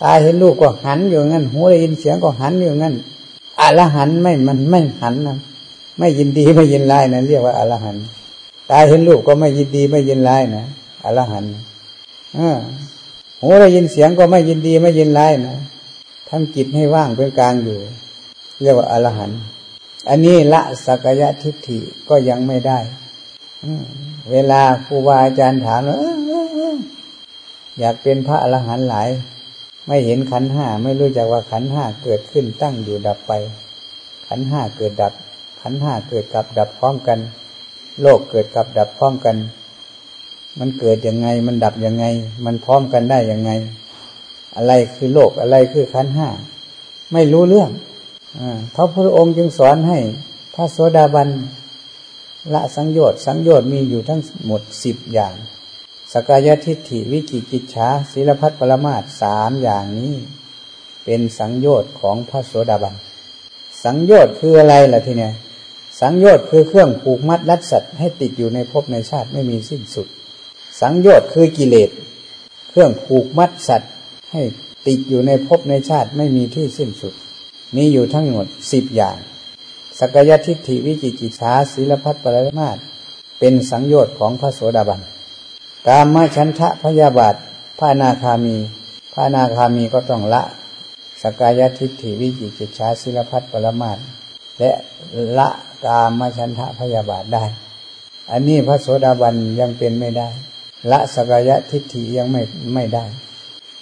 ตาเห็นลูกก็หันอยู่งั้นหูได้ยินเสียงก็หันอยู่งั้นอรหันไม่มันไม่หันนะไม่ยินดีไม่ยินร้ายนะเรียกว่าอรหันตาเห็นลูกก็ไม่ยินดีไม่ยินร้ายนะอรหันหูได้ยินเสียงก็ไม่ยินดีไม่ยินร้ายนะทำจิตให้ว่างเป็นกลางอยู่ เรียกว่าอรหันอันนี้ละสักยะทิฏฐิก็ยังไม่ได้เวลาครูบาอาจารย์ถามอยากเป็นพระอรหันต์หลาย ไม่เห็นขันห้าไม่รู้จักว่าขันห้าเกิดขึ้นตั้งอยู่ดับไป ขันห้าเกิดดับ ขันห้าเกิดกับดับพร้อมกัน โลกเกิดกับดับพร้อมกัน มันเกิดยังไงมันดับยังไง มันพร้อมกันได้ยังไง อะไรคือโลกอะไรคือขันห้าไม่รู้เรื่อง พระพุทธองค์จึงสอนให้พระโสดาบันละสังโยชน์สังโยชน์มีอยู่ทั้งหมดสิบอย่าง สกายทิฏฐิวิกิกิจฉาศิลพัฒปรมาตสามอย่างนี้ เป็นสังโยชน์ของพระโสดาบัน สังโยชน์คืออะไรล่ะทีเนี้ยสังโยชน์คือเครื่องผูกมัดรัดสัตว์ให้ติดอยู่ในภพในชาติไม่มีสิ้นสุด สังโยชน์คือกิเลส เครื่องผูกมัดสัตว์ให้ติดอยู่ในภพในชาติไม่มีที่สิ้นสุด มีอยู่ทั้งหมดสิบอย่าง สกยทิฏฐิวิจิกิจฉาศีลพัฒปรมาตเป็นสังโยชน์ของพระโสดาบัน กามชันทะพยาบาทพระนาคามี พระนาคามีก็ต้องละ สกายทิฏฐิวิจิกิจฉาศีลพัฒปรมาตและละกามชันทะพยาบาทได้ อันนี้พระโสดาบันยังเป็นไม่ได้ ละสกายทิฏฐิยังไม่ไม่ได้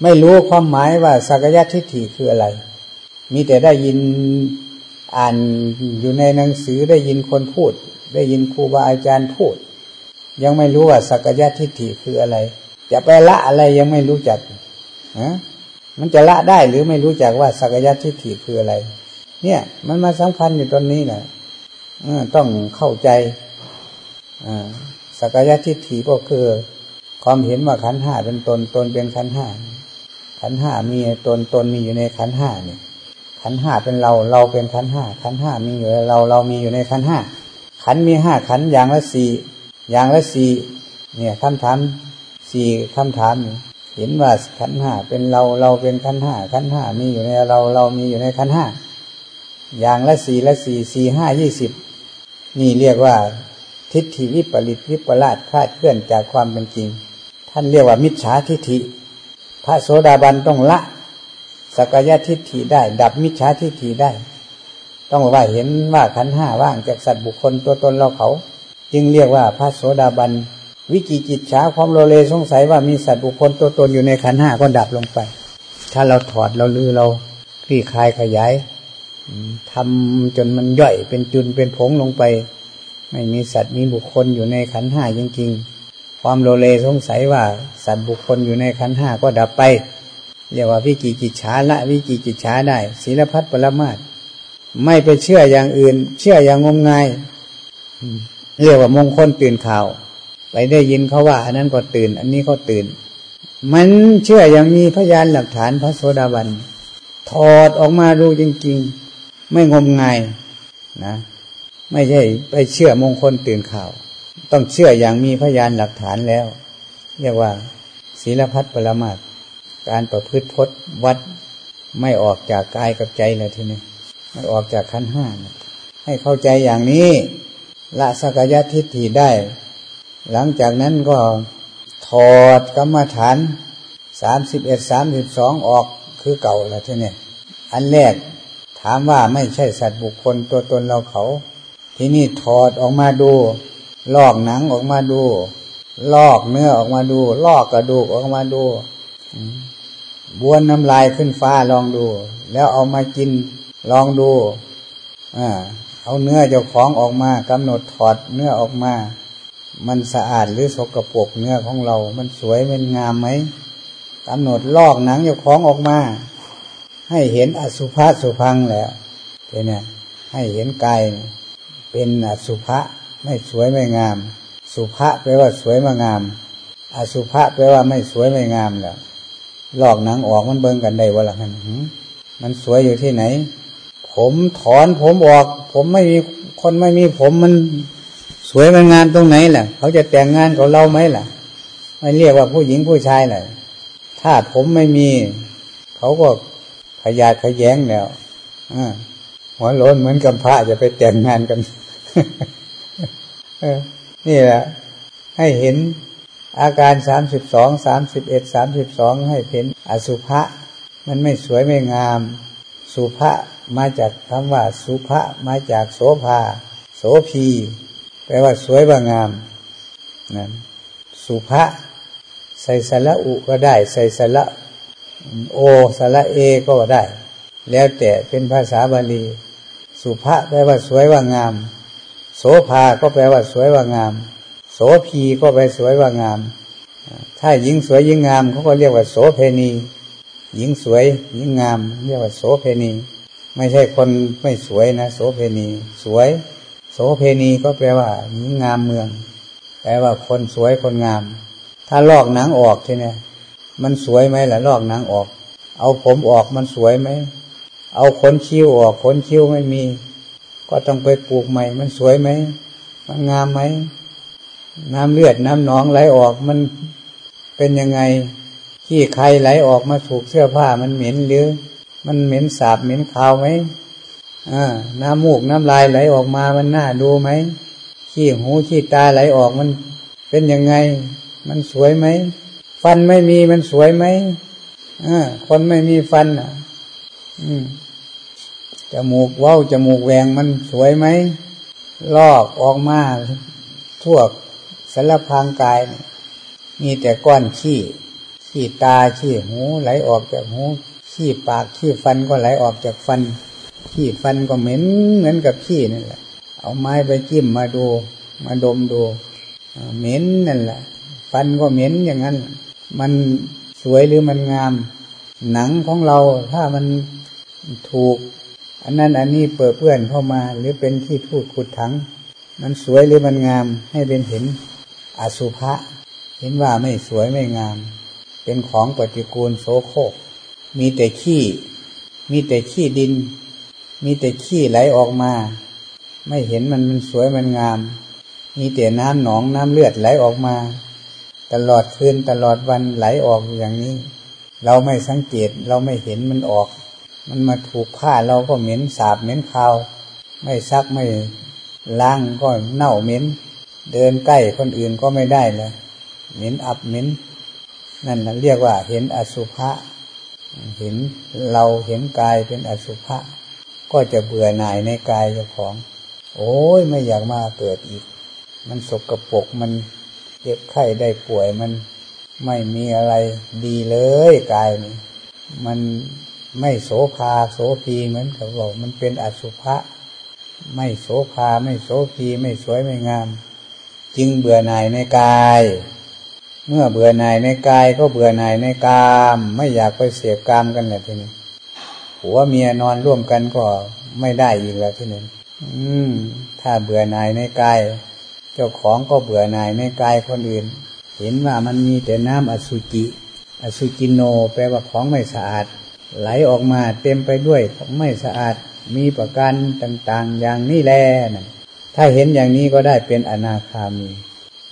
ไม่รู้ความหมายว่าสกายทิฏฐิคืออะไร มีแต่ได้ยินอ่านอยู่ในหนังสือได้ยินคนพูด ได้ยินครูบาอาจารย์พูด ยังไม่รู้ว่าสักยะทิฏฐิคืออะไร จะไปละอะไรยังไม่รู้จักฮะมันจะละได้หรือไม่รู้จักว่าสักยะทิฏฐิคืออะไร เนี่ย มันมาสำคัญอยู่ตรงนี้นะต้องเข้าใจสักยะทิฏฐิก็คือ ความเห็นว่าขันห้าเป็นตนตนเป็นขันห้าขันห้ามีตนตนมีอยู่ในขันห้าเนี่ย ขันห้าเป็นเรา เราเป็นขันห้าขันห้ามีอยู่ในเราเรามีอยู่ในขันห้าขันมีห้าขันอย่างละสี่อย่างละสี่เนี่ยคำถามสี่คำถาม เห็นว่าขันห้าเป็นเราเราเป็นขันห้าขันห้ามีอยู่ในเราเรามีอยู่ในขันห้าอย่างละสี่ละสี่สี่ห้ายี่สิบนี่เรียกว่า ทิฏฐิวิปริตวิปลาสคาดเคลื่อนจากความเป็นจริง ท่านเรียกว่ามิจฉาทิฏฐิ พระโสดาบันต้องละ สกายทิฏฐิได้ ดับมิจฉาทิฏฐิได้ ต้องว่าเห็นว่าขันห้าว่างจากสัตว์บุคคลตัวตนเราเขา จึงเรียกว่าพระโสดาบัน วิกิจิตช้าความโลเลสงสัยว่ามีสัตว์บุคคลตัวตนอยู่ในขันห้าก็ดับลงไป ถ้าเราถอดเราลือเราคลี่คลายขยายทำจนมันย่อยเป็นจุนเป็นผงลงไป ไม่มีสัตว์มีบุคคลอยู่ในขันห้าจริงๆ ความโลเลสงสัยว่าสัตว์บุคคลอยู่ในขันห้าก็ดับไป เรียกว่าวิกิจิตฉาละวิกิจิตฉาได้ศีลพัฒปรมาตไม่ไปเชื่ออย่างอื่น เชื่ออย่างงมงายเรียกว่ามงคลตื่นข่าว ไปได้ยินเขาว่า อันนั้นก็ตื่น อันนี้ก็ตื่น มันเชื่ออย่างมีพยานหลักฐานพระโสดาบันถอดออกมาดูจริงๆ ไม่งมงายนะ ไม่ใช่ไปเชื่อมงคลตื่นข่าว ต้องเชื่ออย่างมีพยานหลักฐานแล้ว เรียกว่าศีลพัฒปรมาต การประพฤติพจวัดไม่ออกจากกายกับใจเลยทีนี้ไม่ออกจากขั้นห้าให้เข้าใจอย่างนี้ละสกยทิฏฐิได้ หลังจากนั้นก็ถอดกรรมฐานสามสิบเอ็ดสามสิบสองออกคือเก่าแล้วทีนี้อันแรกถามว่าไม่ใช่สัตว์บุคคลตัวตนเราเขา ทีนี้ถอดออกมาดู ลอกหนังออกมาดู ลอกเนื้อออกมาดู ลอกกระดูกออกมาดู บ้วนน้ำลายขึ้นฟ้าลองดู แล้วเอามากินลองดูอ่าเอาเนื้อเจ้าของออกมากำหนดถอดเนื้อออกมา มันสะอาดหรือสกปรกเนื้อของเรา มันสวยมันงามไหมกำหนดลอกหนังเจ้าของออกมา ให้เห็นอสุภะสุพังแล้วเนี่ยให้เห็นกายเป็นอสุภะไม่สวยไม่งาม สุภะแปลว่าสวยมางาม อสุภะแปลว่าไม่สวยไม่งามแล้ว ลอกหนังออกมันเบิ่งกันได้วะล่ะมันมันสวยอยู่ที่ไหน ผมถอนผมออก ผมไม่มีคนไม่มีผมมันสวยมันงานตรงไหนล่ะ เขาจะแต่งงานกับเราไหมล่ะไม่เรียกว่าผู้หญิงผู้ชายเลยถ้าผมไม่มี เขาก็ขยาดขยแยงแล้วหัวโลนเหมือนกับพระจะไปแต่งงานกันนี่แหละให้เห็น อาการสามสิบสองสามสิบเอ็ดสามสิบสองให้เห็นอสุภะมันไม่สวยไม่งาม สุภะมาจากคำว่า สุภะมาจากโสภา โสพีแปลว่าสวยว่างามนั่นสุภะใส่สระอุก็ได้ ใส่สระโอสระเอก็ได้ แล้วแต่เป็นภาษาบาลี สุภะแปลว่าสวยว่างาม โสภาก็แปลว่าสวยว่างาม โสพีก็ไปสวยว่างาม ถ้าหญิงสวยหญิงงามเขาก็เรียกว่าโสเพณี หญิงสวยหญิงงาม เรียกว่าโสเพณี ไม่ใช่คนไม่สวยนะโสเพณี สวย โสเพณีก็แปลว่าหญิงงามเมือง แปลว่าคนสวยคนงาม ถ้าลอกหนังออกทีเนี่ยมันสวยไหมล่ะลอกหนังออก เอาผมออกมันสวยไหม เอาขนคิ้วออกขนคิ้วไม่มี ก็ต้องไปปลูกใหม่ มันสวยไหม มันงามไหม น้ำเลือดน้ำหนองไหลออกมันเป็นยังไงขี้ใครไหลออกมาถูกเสื้อผ้ามันเหม็นหรือ มันเหม็นสาบเหม็นขาวไหมอ่าน้ำมูกน้ำลายไหลออกมามันน่าดูไหมขี้หูขี้ตาไหลออกมันเป็นยังไง มันสวยไหมฟันไม่มีมันสวยไหมอ่าคนไม่มีฟันอะจมูกว้าวจมูกแหวงมันสวยไหมลอกออกมาทั่ว สารพางกาย มีแต่ก้อนขี้ขี้ตาขี้หูไหลออกจากหูขี้ปากขี้ฟันก็ไหลออกจากฟันขี้ฟันก็เหม็นเหมือนกับขี้นั่นแหละ เอาไม้ไปจิ้มมาดู มาดมดูเหม็นนั่นแหละ ฟันก็เหม็นอย่างนั้น มันสวยหรือมันงาม หนังของเราถ้ามันถูก อันนั้นอันนี้เปิดเพื่อนเข้ามา หรือเป็นที่พูดขุดถัง มันสวยหรือมันงามให้เป็นเห็น อสุภะเห็นว่าไม่สวยไม่งาม เป็นของปฏิกูลโสโครกมีแต่ขี้ มีแต่ขี้ดิน มีแต่ขี้ไหลออกมา ไม่เห็นมันมันสวยมันงาม มีแต่น้ำหนองน้ำเลือดไหลออกมา ตลอดคืนตลอดวันไหลออกอย่างนี้ เราไม่สังเกตเราไม่เห็นมันออก มันมาถูกผ้าเราก็เหม็นสาบเหม็นคาว ไม่ซักไม่ล้างก็เน่าเหม็น เดินใกล้คนอื่นก็ไม่ได้เลยเหม็นอับเหม็นนั่นเรียกว่า เห็นอสุภะเห็นเราเห็นกายเป็นอสุภะก็จะเบื่อหน่ายในกายเจ้าของ โอ้ยไม่อยากมาเกิดอีก มันสกรปรกมันเจ็บไข้ได้ป่วยมันไม่มีอะไรดีเลยกายนี่มันไม่โสภาโสพีเหมือนกับบอกมันเป็นอสุภะไม่โสภาไม่โสพีไม่สวยไม่งาม จึงเบื่อหน่ายในกาย เมื่อเบื่อหน่ายในกายก็เบื่อหน่ายในกาม ไม่อยากไปเสพกามกันแหละทีนี้ผัวเมียนอนร่วมกันก็ไม่ได้อีกแล้วทีนี้อืม ถ้าเบื่อหน่ายในกาย เจ้าของก็เบื่อหน่ายในกายคนอื่น เห็นว่ามันมีแต่น้ำอสุจิ อสุจิโน แปลว่าของไม่สะอาด ไหลออกมาเต็มไปด้วยของไม่สะอาด มีประการต่าง ๆ อย่างนี้แหละ ถ้าเห็นอย่างนี้ก็ได้เป็นอนาคามี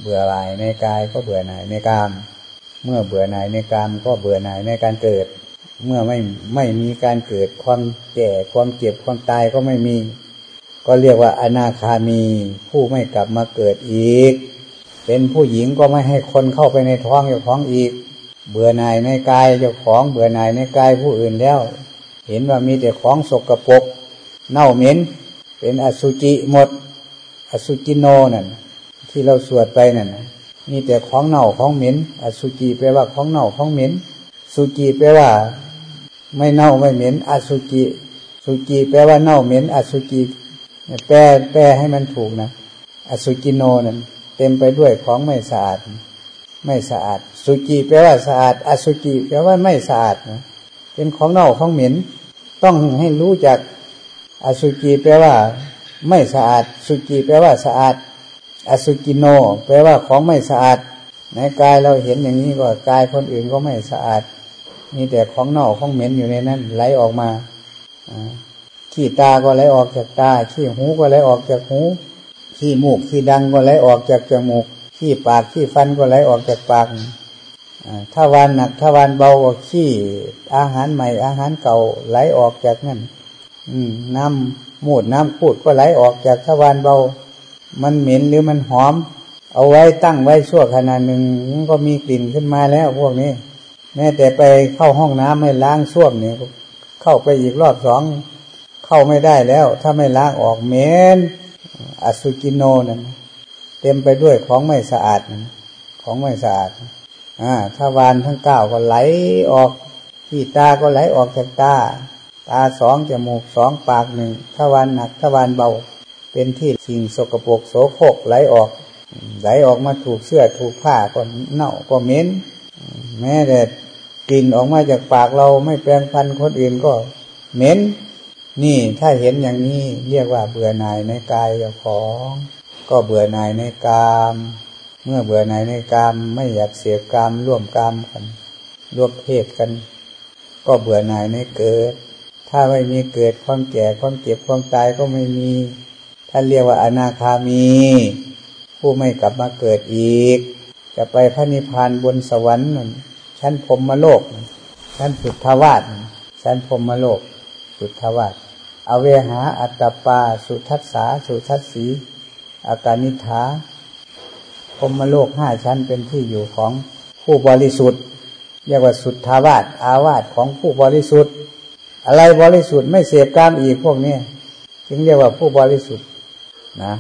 เบื่อหน่ายในกายก็เบื่อหน่ายในกาม เมื่อเบื่อหน่ายในกามก็เบื่อหน่ายในการเกิด เมื่อไม่ไม่มีการเกิดความแก่ความเจ็บความตายก็ไม่มี ก็เรียกว่าอนาคามี ผู้ไม่กลับมาเกิดอีก เป็นผู้หญิงก็ไม่ให้คนเข้าไปในท้องเจ้าของอีก เบื่อหน่ายในกายเจ้าของเบื่อหน่ายในกายผู้อื่นแล้ว เห็นว่ามีแต่ของสกรปรกเน่าเหม็น เป็นอสุจิหมด สุจิโนนั่นที่เราสวดไปนั่นมีแต่ของเน่าของเหม็น อสุจิแปลว่าของเน่าของเหม็น สุจิแปลว่า ไม่เน่าไม่เหม็น อสุจิ สุจิแปลว่าเน่าเหม็น อสุจิแปลแปลให้มันถูกนะ อสุจิโนนั่นเต็มไปด้วยของไม่สะอาด ไม่สะอาด สุจิแปลว่าสะอาด อสุจิแปลว่าไม่สะอาดนะเป็นของเน่าของเหม็น ต้องให้รู้จัก อสุจิแปลว่า ไม่สะอาด สุจิแปลว่าสะอาด อสุกิโน แปลว่าของไม่สะอาด ในกายเราเห็นอย่างนี้ก็กายคนอื่นก็ไม่สะอาด มีแต่ของเน่าของเหม็นอยู่ในนั้น ไหลออกมาขี้ตาก็ไหลออกจากตา ขี้หูก็ไหลออกจากหูขี้มูกขี้ดังก็ไหลออกจากจมูกขี้ปากขี้ฟันก็ไหลออกจากปากถ้าวานหนักถ้าวานเบาก็ขี้อาหารใหม่อาหารเก่าไหลออกจากนั่นน้ำ มูดน้ำพูดก็ไหลออกจากทวารเบา มันเหม็นหรือมันหอม เอาไว้ตั้งไว้ชั่วขณะหนึ่งก็มีกลิ่นขึ้นมาแล้วพวกนี้ แม้แต่ไปเข้าห้องน้ำไม่ล้างส้วมเนี่ยเข้าไปอีกรอบสองเข้าไม่ได้แล้ว ถ้าไม่ล้างออกเหม็นอสุจิโนนั่นเต็มไปด้วยของไม่สะอาดของไม่สะอาดอ่าถ้าวานทั้งเก้าก็ไหลออกที่ตาก็ไหลออกจากตา ตาสองจมูกสองปากหนึ่งถ้าวานหนักถ้าวานเบา เป็นที่สิ่งสกปรกโสโครกไหลออก ไหลออกมาถูกเสื้อถูกผ้าก็เน่าก็เหม็นแม้แต่กลิ่นออกมาจากปากเราไม่แปลงพันคนอื่นก็เหม็นนี่ถ้าเห็นอย่างนี้เรียกว่าเบื่อหน่ายในกายของ ก็เบื่อหน่ายในกาม เมื่อเบื่อหน่ายในกามไม่อยากเสียกามร่วมกามกันร่วมเพศกัน ก็เบื่อหน่ายในเกิด ถ้าไม่มีเกิดความแก่ความเจ็บความตายก็ไม่มี ท่านเรียกว่าอนาคามี ผู้ไม่กลับมาเกิดอีก จะไปพระนิพพานบนสวรรค์ชั้นพรมมโลก ชั้นสุทธาวาสชั้นพรมมโลก สุทธาวาสอเวหาอัตตปา สุทัสสา สุทัสสีอาการนิธาพรมมโลกห้าชั้นเป็นที่อยู่ของผู้บริสุทธิ์ เรียกว่าสุทธาวาสอาวาสของผู้บริสุทธิ์ อะไรบริสุทธิ์ไม่เสพกามอีกพวกนี้จึงเรียกว่าผู้บริสุทธิ์นะ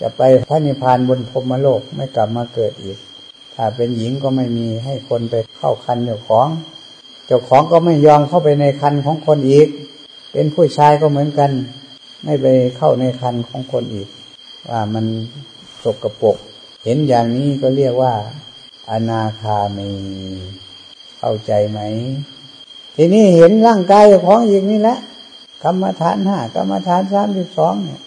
จะไปพระนิพพานบนพรมโลกไม่กลับมาเกิดอีก ถ้าเป็นหญิงก็ไม่มีให้คนไปเข้าคันเจ้าของ เจ้าของก็ไม่ยอมเข้าไปในคันของคนอีก เป็นผู้ชายก็เหมือนกัน ไม่ไปเข้าในคันของคนอีก ว่ามันสกรปรกเห็นอย่างนี้ก็เรียกว่า อนาคามี เข้าใจไหม ทีนี้เห็นร่างกายของอีกนี่แหละกรรมฐานห้ากรรมฐานสามสิบสองเนี่ย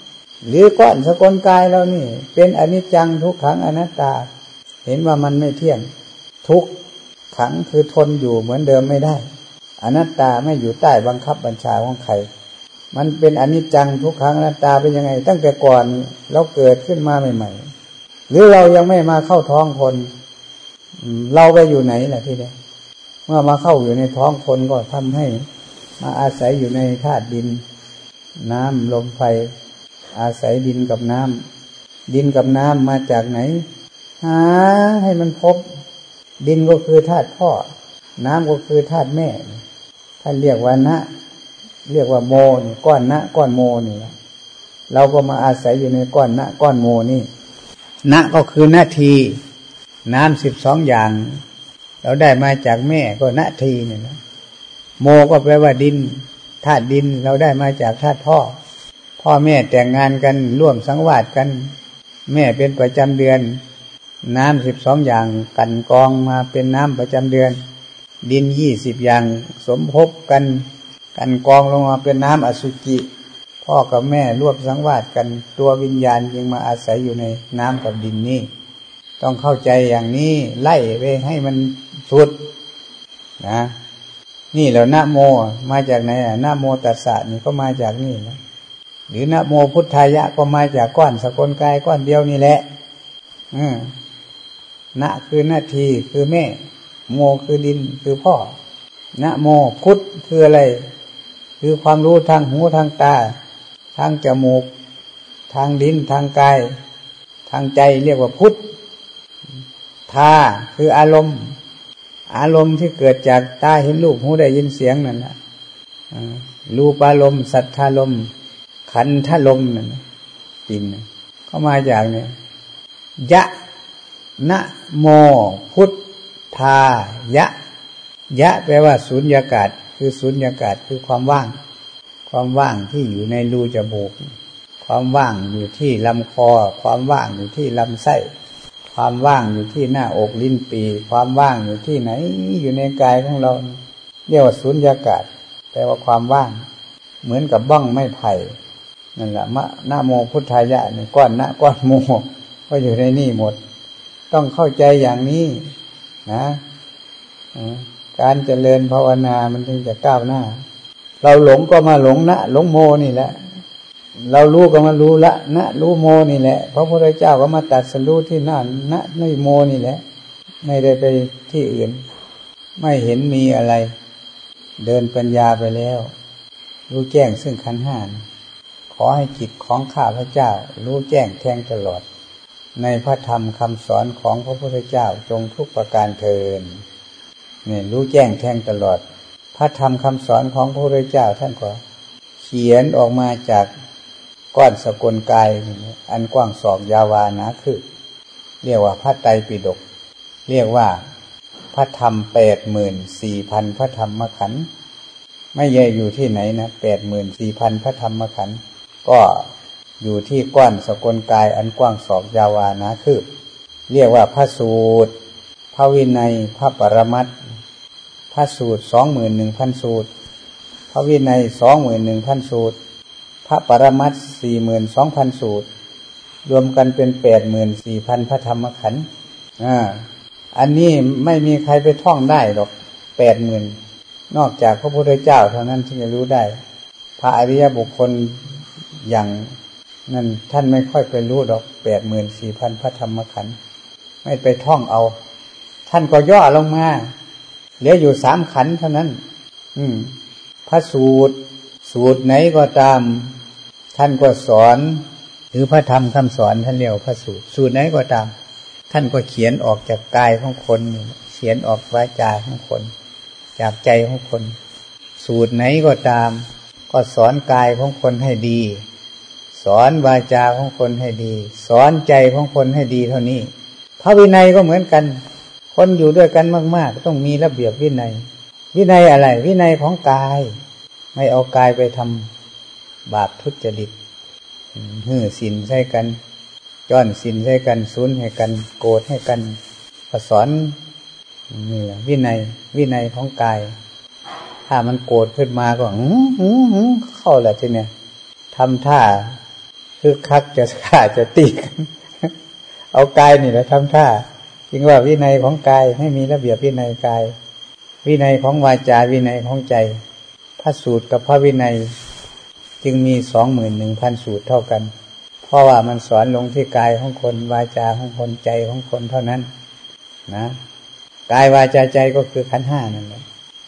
หรือก้อนสกลกายเรานี่ เป็นอนิจจังทุกขังอนัตตา เห็นว่ามันไม่เที่ยง ทุกขังคือทนอยู่เหมือนเดิมไม่ได้ อนัตตาไม่อยู่ใต้บังคับบัญชาของใครมันเป็นอนิจจังทุกขังอนัตตาเป็นยังไง ตั้งแต่ก่อนเราเกิดขึ้นมาใหม่ ๆ หรือเรายังไม่มาเข้าท้องคน เราไปอยู่ไหนล่ะที่นี้เมื่อมาเข้าอยู่ในท้องคนก็ทำให้ มาอาศัยอยู่ในธาตุดิน น้ำลมไฟ อาศัยดินกับน้ำดินกับน้ำมาจากไหน หาให้มันพบ ดินก็คือธาตุพ่อ น้ำก็คือธาตุแม่ท่านเรียกว่านะเรียกว่าโมนี่ก้อนนะก้อนโมนี่เราก็มาอาศัยอยู่ในก้อนนะก้อนโมนี่นะก็คือนาที น้ำสิบสองอย่าง เราได้มาจากแม่ก็นาทีเนี่ยนะโมก็แปลว่าดินธาตุดินเราได้มาจากธาตุพ่อ พ่อแม่แต่งงานกันร่วมสังวาสกัน แม่เป็นประจำเดือน น้ำสิบสองอย่างกันกองมาเป็นน้ำประจำเดือน ดินยี่สิบอย่างสมภพกัน กันกองลงมาเป็นน้ำอสุจิ พ่อกับแม่ร่วมสังวาสกันตัววิญญาณยังมาอาศัยอยู่ในน้ำกับดินนี้ต้องเข้าใจอย่างนี้ไล่ไปให้มัน สุดนะ นี่แล้วนะโมมาจากไหนอะนะโมตัสสะนี่ก็มาจากนี่นะหรือนะโมพุทธายะก็มาจากก้อนสกลกายก้อนเดียวนี่แหละอืมนะคือนาทีคือแม่ โมคือดินคือพ่อนะโมพุทธคืออะไร คือความรู้ทางหูทางตา ทางจมูก ทางดินทางกาย ทางใจเรียกว่าพุทธทาคืออารมณ์ อารมณ์ที่เกิดจากตาเห็นรูปหูได้ยินเสียงนั่นแหละรูปอารมณ์สัทธารมณ์ขันธลมณ์นั่นจินก็มาจากเนี่ยยะนะโมพุทธายะ ยะแปลว่าสุญญากาศ คือสุญญากาศคือความว่าง ความว่างที่อยู่ในรูจมูก ความว่างอยู่ที่ลำคอ ความว่างอยู่ที่ลำไส้ ความว่างอยู่ที่หน้าอกลิ้นปี ความว่างอยู่ที่ไหน อยู่ในกายของเรา เรียกว่าสุญญากาศแปลว่าความว่าง เหมือนกับบ้องไม้ไผ่นั่นแหละมะนาโมพุทธายะนี่ก้อนนะก้อนโมก็อยู่ในนี่หมด ต้องเข้าใจอย่างนี้นะการเจริญภาวนามันถึงจะก้าวหน้า เราหลงก็มาหลงนะหลงโมนี่แหละ เรารู้ก็มารู้ละนะรู้โมนี่แหละพระพุทธเจ้าก็มาตัดสรู้ที่นั่นนะในโมนี่แหละ ไม่ได้ไปที่อื่น ไม่เห็นมีอะไร เดินปัญญาไปแล้ว รู้แจ้งซึ่งขันห้าขอให้จิตของข้าพระเจ้า รู้แจ้งแทงตลอด ในพระธรรมคำสอนของพระพุทธเจ้าจงทุกประการเทินเนี่ยรู้แจ้งแทงตลอด พระธรรมคำสอนของพระพุทธเจ้าท่านก็เขียนออกมาจาก ก้อนสกลกาย อันกว้างศอกยาวานะคือ เรียกว่าพระไตรปิฎกเรียกว่าพระธรรมแปดหมื่นสี่พันพระธรรมขันธ์ไม่ใหญ่อยู่ที่ไหนนะแปดหมื่นสี่พันพระธรรมขันธ์ก็อยู่ที่ก้อนสกลกายอันกว้างสองยาวานะคือ เรียกว่าพระสูตร พระวินัยพระปรมัตพระสูตรสองหมื่นหนึ่งพันสูตร พระวินัยสองหมื่นหนึ่งพันสูตร ระปรมัตสี่หมื่นสองพันสูตร รวมกันเป็นแปดหมื่นสี่พันพระธรรมขันธ์อ่าอันนี้ไม่มีใครไปท่องได้หรอกแปดหมื่นนอกจากพระพุทธเจ้าเท่านั้นที่จะรู้ได้ พระอริยบุคคลอย่างนั่นท่านไม่ค่อยไปรู้ดอกแปดหมื่นสี่พันพระธรรมขันธ์ไม่ไปท่องเอา ท่านก็ย่อลงมาเหลืออยู่สามขันธ์เท่านั้น อืมพระสูตร สูตรไหนก็ตาม ท่านก็สอนหรือพระธรรมคำสอนท่านเรียกพระสูตร สูตรไหนก็ตาม ท่านก็เขียนออกจากกายของคนเขียนออกวาจาของคน จากใจของคน สูตรไหนก็ตาม ก็สอนกายของคนให้ดี สอนวาจาของคนให้ดี สอนใจของคนให้ดีเท่านี้ พระวินัยก็เหมือนกัน คนอยู่ด้วยกันมาก ๆ ต้องมีระเบียบวินัย วินัยอะไร วินัยของกาย ไม่เอากายไปทำ บาปทุจริตหื้อสินใช้กันจ้อนสินใช้กันซุนให้กันโกรธให้กันสอนนี่แหละวินัยวินัยของกาย ถ้ามันโกรธขึ้นมาก็เข้าแหละทีเนี้ยทำท่าคือคักจะฆ่าจะตีกันเอากายนี่แหละทำท่าจึงว่าวินัยของกายให้มีระเบียบวินัยกาย วินัยของวาจาวินัยของใจพระสูตรกับพระวินัย จึงมีสองหมื่นหนึ่งพันสูตรเท่ากัน เพราะว่ามันสอนลงที่กายของคนวาจาของคนใจของคนเท่านั้น นะกายวาจาใจก็คือขันห้านั่นแหละ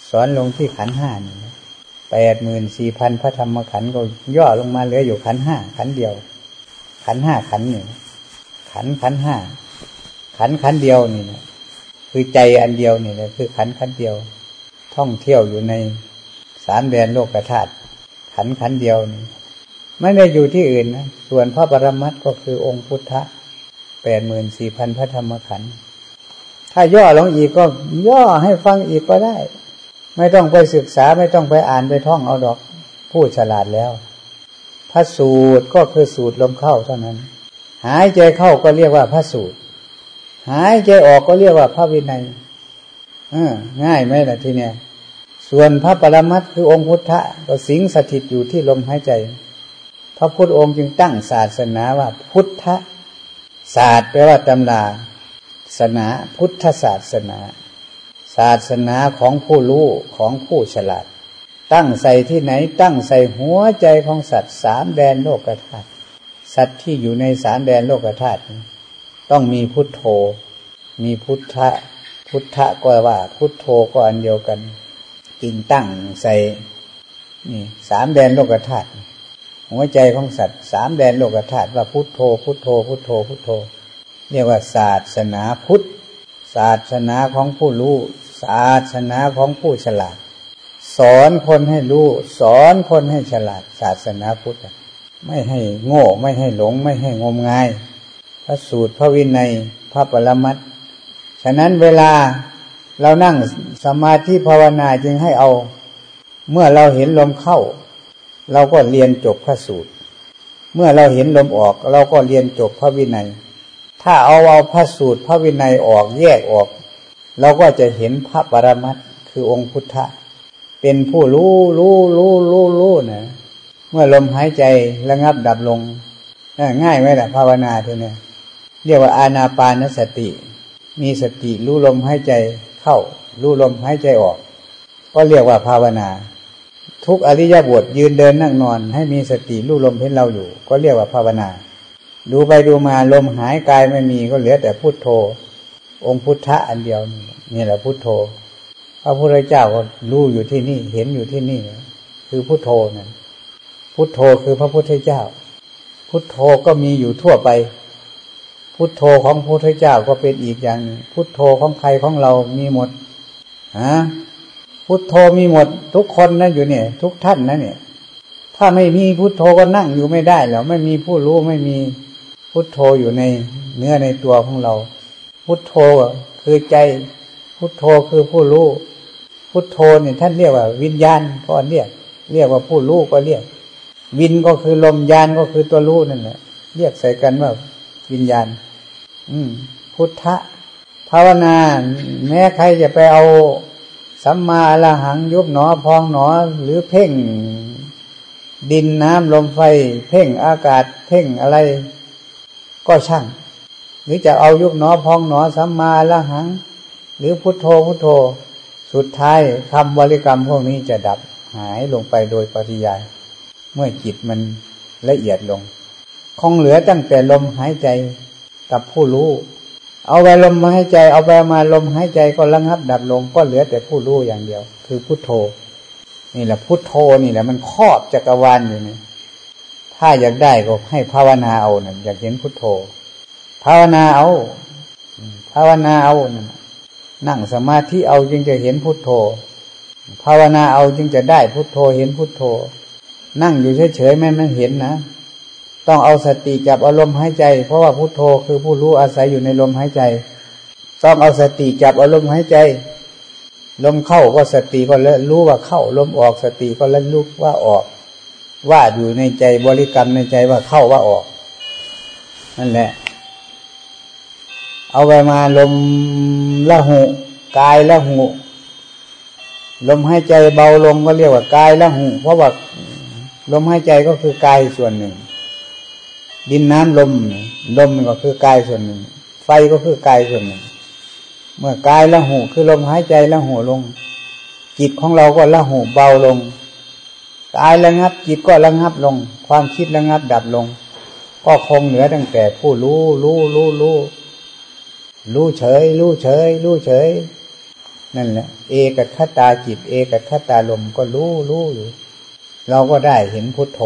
สอนลงที่ขันห้านี่แปดหมื่นสี่พันพระธรรมขันก็ย่อลงมาเหลืออยู่ขันห้าขันเดียว ขันห้าขันหนึ่งขันขันห้าขันขันเดียวนี่นะคือใจอันเดียวนี่นะคือขันขันเดียว ท่องเที่ยวอยู่ในสามแดนโลกธาตุ ขันขันเดียวนี่ไม่ได้อยู่ที่อื่นนะส่วนพระปรมัตก็คือองค์พุทธะแปดหมื่นสี่พันพระธรรมขันธ์ถ้าย่อลงอีกก็ย่อให้ฟังอีกก็ได้ ไม่ต้องไปศึกษาไม่ต้องไปอ่านไปท่องเอาดอกพูดฉลาดแล้ว พระสูตรก็คือสูตรลมเข้าเท่านั้น หายใจเข้าก็เรียกว่าพระสูตร หายใจออกก็เรียกว่าพระวินัยง่ายไหมล่ะทีเนี้ย ส่วนพระปรมัตคือองค์พุทธะก็สิงสถิตอยู่ที่ลมหายใจ พระพุทธองค์จึงตั้งศาสนาว่าพุทธศาสตร์แปลว่าตำราศาสนาพุทธศาสนา ศาสนาของผู้รู้ของผู้ฉลาด ตั้งใส่ที่ไหนตั้งใส่หัวใจของสัตว์สามแดนโลกธาตุสัตว์ที่อยู่ในสามแดนโลกธาตุต้องมีพุทโธ มีพุทธะพุทธะก็ว่า พุทโธก็อันเดียวกัน จึงตั้งใส่นี่สามแดนโลกธาตุหัวใจของสัตว์สามแดนโลกธาตุว่าพุทโธ พุทโธ พุทโธ พุทโธ เรียกว่าศาสนาพุทธ ศาสนาของผู้รู้ ศาสนาของผู้ฉลาด สอนคนให้รู้ สอนคนให้ฉลาด ศาสนาพุทธ ไม่ให้โง่ ไม่ให้หลง ไม่ให้งมงาย พระสูตรพระวินัย พระปรมัตฉะนั้นเวลา เรานั่งสมาธิภาวนาจึงให้เอา เมื่อเราเห็นลมเข้า เราก็เรียนจบพระสูตร เมื่อเราเห็นลมออก เราก็เรียนจบพระวินัย ถ้าเอาเอาพระสูตรพระวินัยออกแยกออก เราก็จะเห็นพระปรมัตคือองค์พุทธะ เป็นผู้รู้รู้รู้รู้รู้นะเมื่อลมหายใจระงับดับลงง่ายไหมล่ะภาวนาเท่านี้เรียกว่าอานาปานสติ มีสติรู้ลมหายใจ เข้า รู้ลมหายใจออก ก็เรียกว่าภาวนา ทุกอริยบทยืนเดินนั่งนอน ให้มีสติรู้ลมเห็นเราอยู่ ก็เรียกว่าภาวนา ดูไปดูมาลมหายกายไม่มีก็เหลือแต่พุทโธ องค์พุทธะอันเดียวนี่แหละพุทโธพระพุทธเจ้าก็รู้อยู่ที่นี่เห็นอยู่ที่นี่ คือพุทโธนั่นพุทโธคือพระพุทธเจ้า พุทโธก็มีอยู่ทั่วไป พุทโธของพระพุทธเจ้าก็เป็นอีกอย่างพุทโธของใครของเรามีหมดฮะพุทโธมีหมด ทุกคนนะอยู่เนี่ย ทุกท่านนะเนี่ย ถ้าไม่มีพุทโธก็นั่งอยู่ไม่ได้แล้วไม่มีผู้รู้ไม่มีพุทโธอยู่ในเนื้อในตัวของเรา พุทโธคือใจ พุทโธคือผู้รู้พุทโธเนี่ยท่านเรียกว่า วิญญาณก็เรียก เรียกว่าผู้รู้ก็เรียก วินก็คือลมยานก็คือตัวรู้นั่นแหละเรียกใส่กันว่า วิญญาณ อืม พุทธะภาวนา แม้ใครจะไปเอาสัมมาอรหังยุบหนอพองหนอ หรือเพ่ง ดินน้ำลมไฟ เพ่งอากาศ เพ่งอะไร ก็ช่าง หรือจะเอายุบหนอพองหนอสัมมาอรหัง หรือพุทโธพุทโธ สุดท้ายคำบริกรรมพวกนี้จะดับหายลงไปโดยปริยาย เมื่อจิตมันละเอียดลง คงเหลือตั้งแต่ลมหายใจกับผู้รู้ เอาไปลมมาให้ใจ เอาไปมาลมหายใจก็ระงับดับลง ก็เหลือแต่ผู้รู้อย่างเดียว คือพุทโธ นี่แหละพุทโธนี่แหละมันครอบจักรวาลอยู่นี่ถ้าอยากได้ก็ให้ภาวนาเอานะอยากเห็นพุทโธ ภาวนาเอา ภาวนาเอานั่งสมาธิเอาจึงจะเห็นพุทโธ ภาวนาเอาจึงจะได้พุทโธเห็นพุทโธ นั่งอยู่เฉยๆไม่มันเห็นนะ ต้องเอาสติจับอารมณ์หายใจ เพราะว่าพุทโธคือผู้รู้อาศัยอยู่ในลมหายใจ ต้องเอาสติจับอารมณ์หายใจ ลมเข้าก็สติก็แล้วรู้ว่าเข้า ลมออกสติก็แล้วรู้ว่าออก ว่าอยู่ในใจบริกรรมในใจว่าเข้าว่าออก นั่นแหละ เอาไปมาลมละหูกายละหูลมหายใจเบาลงก็เรียกว่ากายละหูเพราะว่าลมหายใจก็คือกายส่วนหนึ่ง ดินน้ำลมลมก็คือกายส่วนหนึ่ง ไฟก็คือกายส่วนหนึ่ง เมื่อกายละหูคือลมหายใจละหูลง จิตของเราก็ละหูเบาลงกายระงับ จิตก็ระงับลง ความคิดระงับดับลง ก็คงเหนือตั้งแต่ผู้รู้รู้รู้รู้รู้เฉย รู้เฉย รู้เฉย นั่นแหละ เอกคตาจิต เอกคตาลมก็รู้รู้อยู่ เราก็ได้เห็นพุทโธ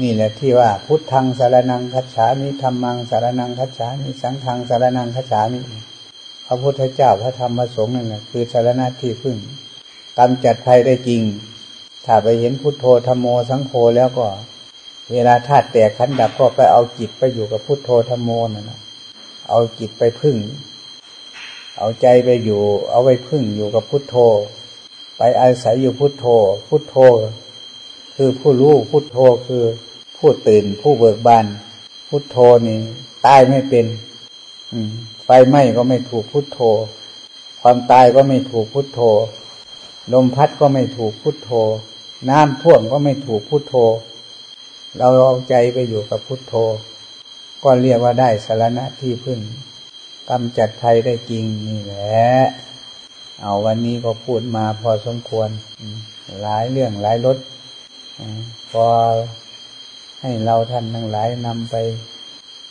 นี่แหละที่ว่าพุทธังสารนังคัจฉามิธรรมังสารนังคัจฉามิสังฆังสารนังคัจฉามิพระพุทธเจ้าพระธรรมพระสงฆ์นั่นแหละคือสารณะที่พึ่งกำจัดภัยได้จริง ถ้าไปเห็นพุทโธธรรมโมสังโฆแล้วก็ เวลาธาตุแตกขันดับก็ไปเอาจิตไปอยู่กับพุทโธธรรมโมนั่นนะเอาจิตไปพึ่ง เอาใจไปอยู่ เอาไปพึ่งอยู่กับพุทโธ ไปอาศัยอยู่พุทโธ พุทโธ คือผู้รู้พุทโธคือผู้ตื่นผู้เบิกบานพุทโธนี่ตายไม่เป็นไฟไหม้ก็ไม่ถูกพุทโธ ความตายก็ไม่ถูกพุทโธ ลมพัดก็ไม่ถูกพุทโธ น้ำท่วมก็ไม่ถูกพุทโธ เราเอาใจไปอยู่กับพุทโธ ก็เรียกว่าได้สารณะที่พึ่งกำจัดภัยได้จริงนี่แหละ เอาวันนี้ก็พูดมาพอสมควร หลายเรื่องหลายรส พอให้เราท่านทั้งหลายนำไป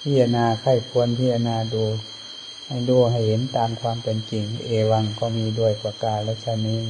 พิจารณาไข้ควรพิจารณาดู ให้ดูให้เห็นตามความเป็นจริง เอวังก็มีด้วยประกาศและชนี้